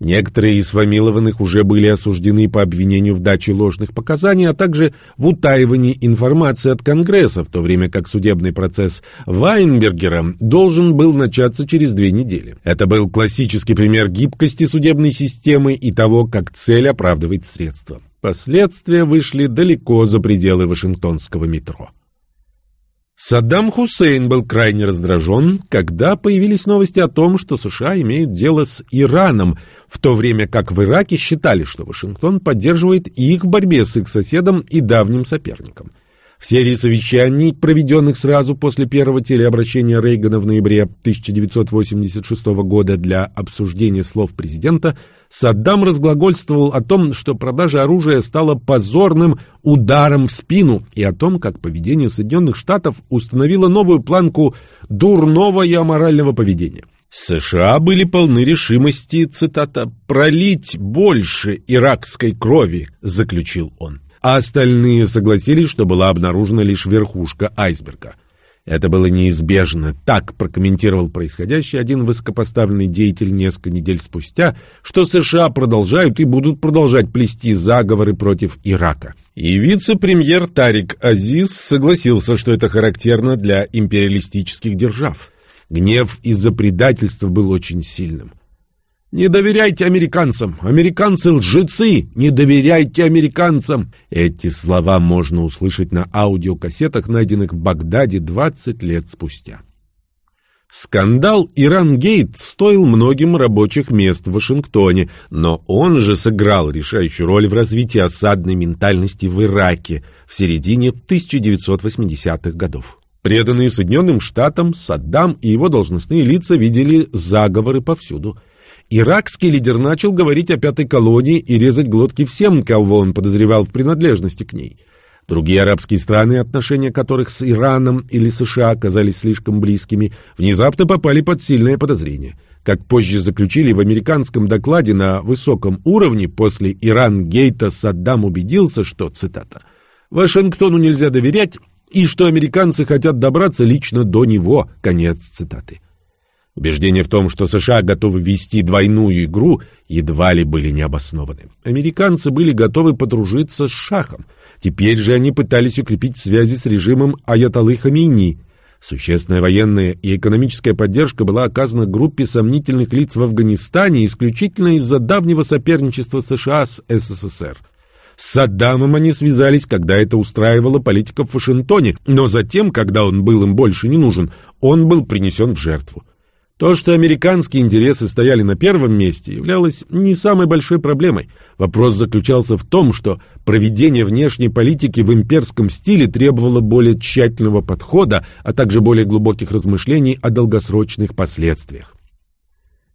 Некоторые из помилованных уже были осуждены по обвинению в даче ложных показаний, а также в утаивании информации от Конгресса, в то время как судебный процесс Вайнбергера должен был начаться через две недели. Это был классический пример гибкости судебной системы и того, как цель оправдывает средства. Последствия вышли далеко за пределы Вашингтонского метро. Саддам Хусейн был крайне раздражен, когда появились новости о том, что США имеют дело с Ираном, в то время как в Ираке считали, что Вашингтон поддерживает их в борьбе с их соседом и давним соперником. В серии совещаний, проведенных сразу после первого телеобращения Рейгана в ноябре 1986 года для обсуждения слов президента, Саддам разглагольствовал о том, что продажа оружия стала позорным ударом в спину и о том, как поведение Соединенных Штатов установило новую планку дурного и аморального поведения. США были полны решимости, цитата, «пролить больше иракской крови», заключил он а остальные согласились, что была обнаружена лишь верхушка айсберга. Это было неизбежно, так прокомментировал происходящее один высокопоставленный деятель несколько недель спустя, что США продолжают и будут продолжать плести заговоры против Ирака. И вице-премьер Тарик Азиз согласился, что это характерно для империалистических держав. Гнев из-за предательства был очень сильным. «Не доверяйте американцам! Американцы лжецы! Не доверяйте американцам!» Эти слова можно услышать на аудиокассетах, найденных в Багдаде 20 лет спустя. Скандал «Иран-гейт» стоил многим рабочих мест в Вашингтоне, но он же сыграл решающую роль в развитии осадной ментальности в Ираке в середине 1980-х годов. Преданные Соединенным Штатам, Саддам и его должностные лица видели заговоры повсюду. Иракский лидер начал говорить о пятой колонии и резать глотки всем, кого он подозревал в принадлежности к ней – Другие арабские страны, отношения которых с Ираном или США оказались слишком близкими, внезапно попали под сильное подозрение. Как позже заключили в американском докладе на высоком уровне, после Иран-гейта Саддам убедился, что, цитата, «Вашингтону нельзя доверять, и что американцы хотят добраться лично до него», конец цитаты. Убеждения в том, что США готовы вести двойную игру, едва ли были необоснованы. Американцы были готовы подружиться с Шахом. Теперь же они пытались укрепить связи с режимом Аятоллы Хамини. Существенная военная и экономическая поддержка была оказана группе сомнительных лиц в Афганистане исключительно из-за давнего соперничества США с СССР. С Саддамом они связались, когда это устраивало политиков в Вашингтоне, но затем, когда он был им больше не нужен, он был принесен в жертву. То, что американские интересы стояли на первом месте, являлось не самой большой проблемой. Вопрос заключался в том, что проведение внешней политики в имперском стиле требовало более тщательного подхода, а также более глубоких размышлений о долгосрочных последствиях.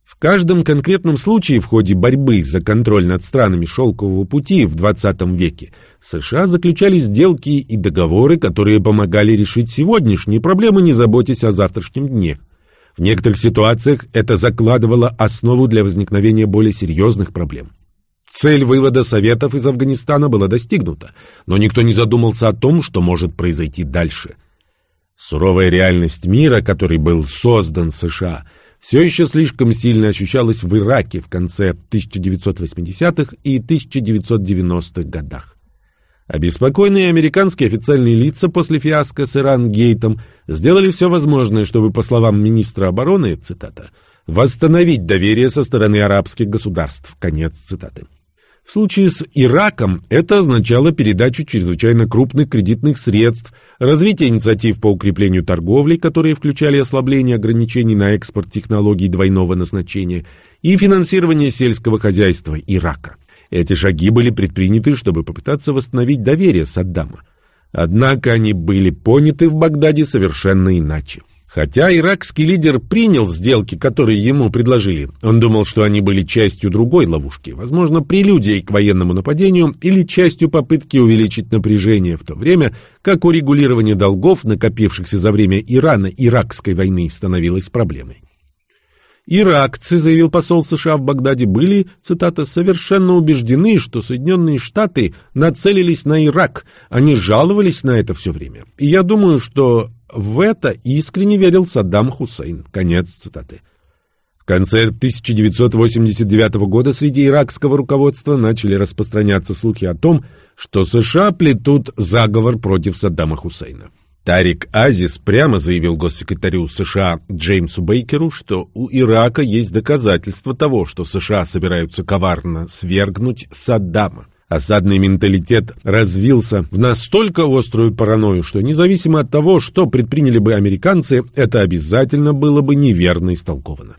В каждом конкретном случае в ходе борьбы за контроль над странами Шелкового пути в XX веке США заключали сделки и договоры, которые помогали решить сегодняшние проблемы, не заботясь о завтрашнем дне – в некоторых ситуациях это закладывало основу для возникновения более серьезных проблем. Цель вывода Советов из Афганистана была достигнута, но никто не задумался о том, что может произойти дальше. Суровая реальность мира, который был создан США, все еще слишком сильно ощущалась в Ираке в конце 1980-х и 1990-х годах. Обеспокоенные американские официальные лица после фиаско с Иран-гейтом сделали все возможное, чтобы, по словам министра обороны, цитата, «восстановить доверие со стороны арабских государств». Конец цитаты. В случае с Ираком это означало передачу чрезвычайно крупных кредитных средств, развитие инициатив по укреплению торговли, которые включали ослабление ограничений на экспорт технологий двойного назначения, и финансирование сельского хозяйства Ирака. Эти шаги были предприняты, чтобы попытаться восстановить доверие Саддама. Однако они были поняты в Багдаде совершенно иначе. Хотя иракский лидер принял сделки, которые ему предложили, он думал, что они были частью другой ловушки, возможно, прелюдией к военному нападению или частью попытки увеличить напряжение в то время, как урегулирование долгов, накопившихся за время Ирана-Иракской войны, становилось проблемой. Иракцы, заявил посол США в Багдаде, были, цитата, совершенно убеждены, что Соединенные Штаты нацелились на Ирак. Они жаловались на это все время. И я думаю, что в это искренне верил Саддам Хусейн. Конец цитаты. В конце 1989 года среди иракского руководства начали распространяться слухи о том, что США плетут заговор против Саддама Хусейна. Тарик Азис прямо заявил госсекретарю США Джеймсу Бейкеру, что у Ирака есть доказательства того, что США собираются коварно свергнуть Саддама. Осадный менталитет развился в настолько острую паранойю, что независимо от того, что предприняли бы американцы, это обязательно было бы неверно истолковано.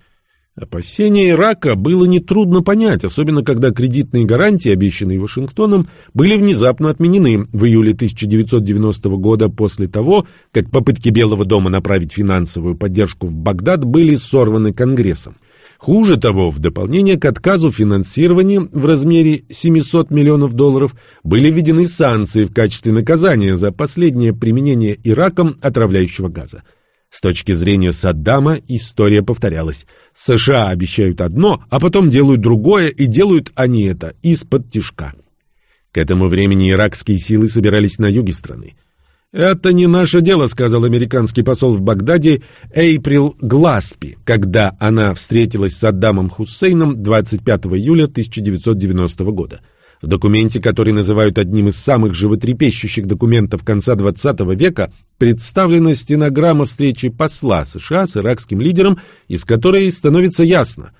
Опасения Ирака было нетрудно понять, особенно когда кредитные гарантии, обещанные Вашингтоном, были внезапно отменены в июле 1990 года после того, как попытки Белого дома направить финансовую поддержку в Багдад были сорваны Конгрессом. Хуже того, в дополнение к отказу финансирования в размере 700 миллионов долларов были введены санкции в качестве наказания за последнее применение Ираком отравляющего газа. С точки зрения Саддама история повторялась. США обещают одно, а потом делают другое, и делают они это из-под тишка. К этому времени иракские силы собирались на юге страны. «Это не наше дело», — сказал американский посол в Багдаде Эйприл Гласпи, когда она встретилась с Саддамом Хусейном 25 июля 1990 года. В документе, который называют одним из самых животрепещущих документов конца XX века, представлена стенограмма встречи посла США с иракским лидером, из которой становится ясно.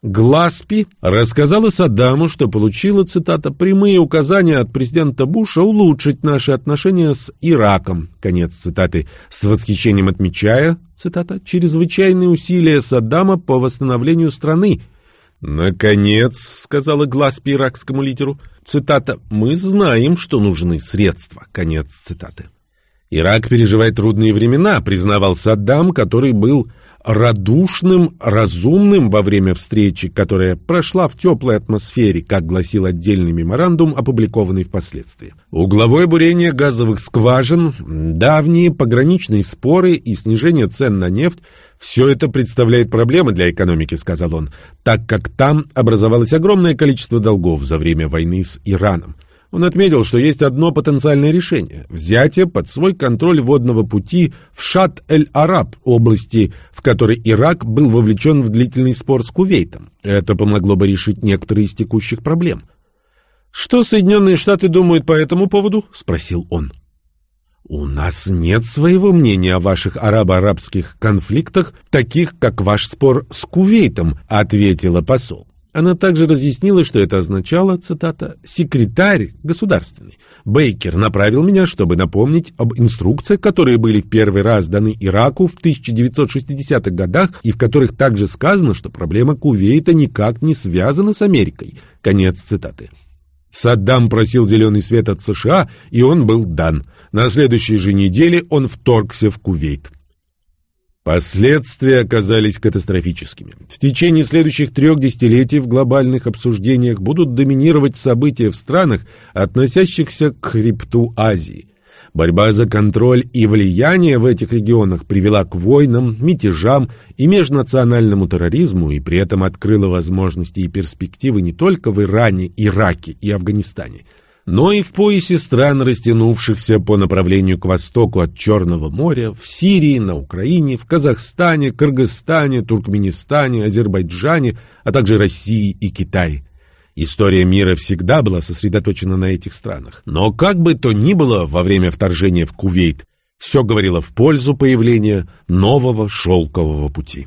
Гласпи рассказала Саддаму, что получила, цитата, «прямые указания от президента Буша улучшить наши отношения с Ираком», конец цитаты, с восхищением отмечая, цитата, «чрезвычайные усилия Саддама по восстановлению страны». «Наконец», — сказала Гласпи иракскому лидеру, цитата, «мы знаем, что нужны средства», конец цитаты. Ирак переживает трудные времена, признавал Саддам, который был радушным, разумным во время встречи, которая прошла в теплой атмосфере, как гласил отдельный меморандум, опубликованный впоследствии. Угловое бурение газовых скважин, давние пограничные споры и снижение цен на нефть – все это представляет проблемы для экономики, сказал он, так как там образовалось огромное количество долгов за время войны с Ираном. Он отметил, что есть одно потенциальное решение – взятие под свой контроль водного пути в Шат-эль-Араб, области, в которой Ирак был вовлечен в длительный спор с Кувейтом. Это помогло бы решить некоторые из текущих проблем. «Что Соединенные Штаты думают по этому поводу?» – спросил он. «У нас нет своего мнения о ваших арабо-арабских конфликтах, таких как ваш спор с Кувейтом», — ответила посол. Она также разъяснила, что это означало, цитата, «секретарь государственный. Бейкер направил меня, чтобы напомнить об инструкциях, которые были в первый раз даны Ираку в 1960-х годах и в которых также сказано, что проблема Кувейта никак не связана с Америкой». Конец цитаты. Саддам просил зеленый свет от США, и он был дан. На следующей же неделе он вторгся в Кувейт. Последствия оказались катастрофическими. В течение следующих трех десятилетий в глобальных обсуждениях будут доминировать события в странах, относящихся к хребту Азии. Борьба за контроль и влияние в этих регионах привела к войнам, мятежам и межнациональному терроризму и при этом открыла возможности и перспективы не только в Иране, Ираке и Афганистане – но и в поясе стран, растянувшихся по направлению к востоку от Черного моря, в Сирии, на Украине, в Казахстане, Кыргызстане, Туркменистане, Азербайджане, а также России и Китае. История мира всегда была сосредоточена на этих странах. Но как бы то ни было во время вторжения в Кувейт, все говорило в пользу появления нового шелкового пути.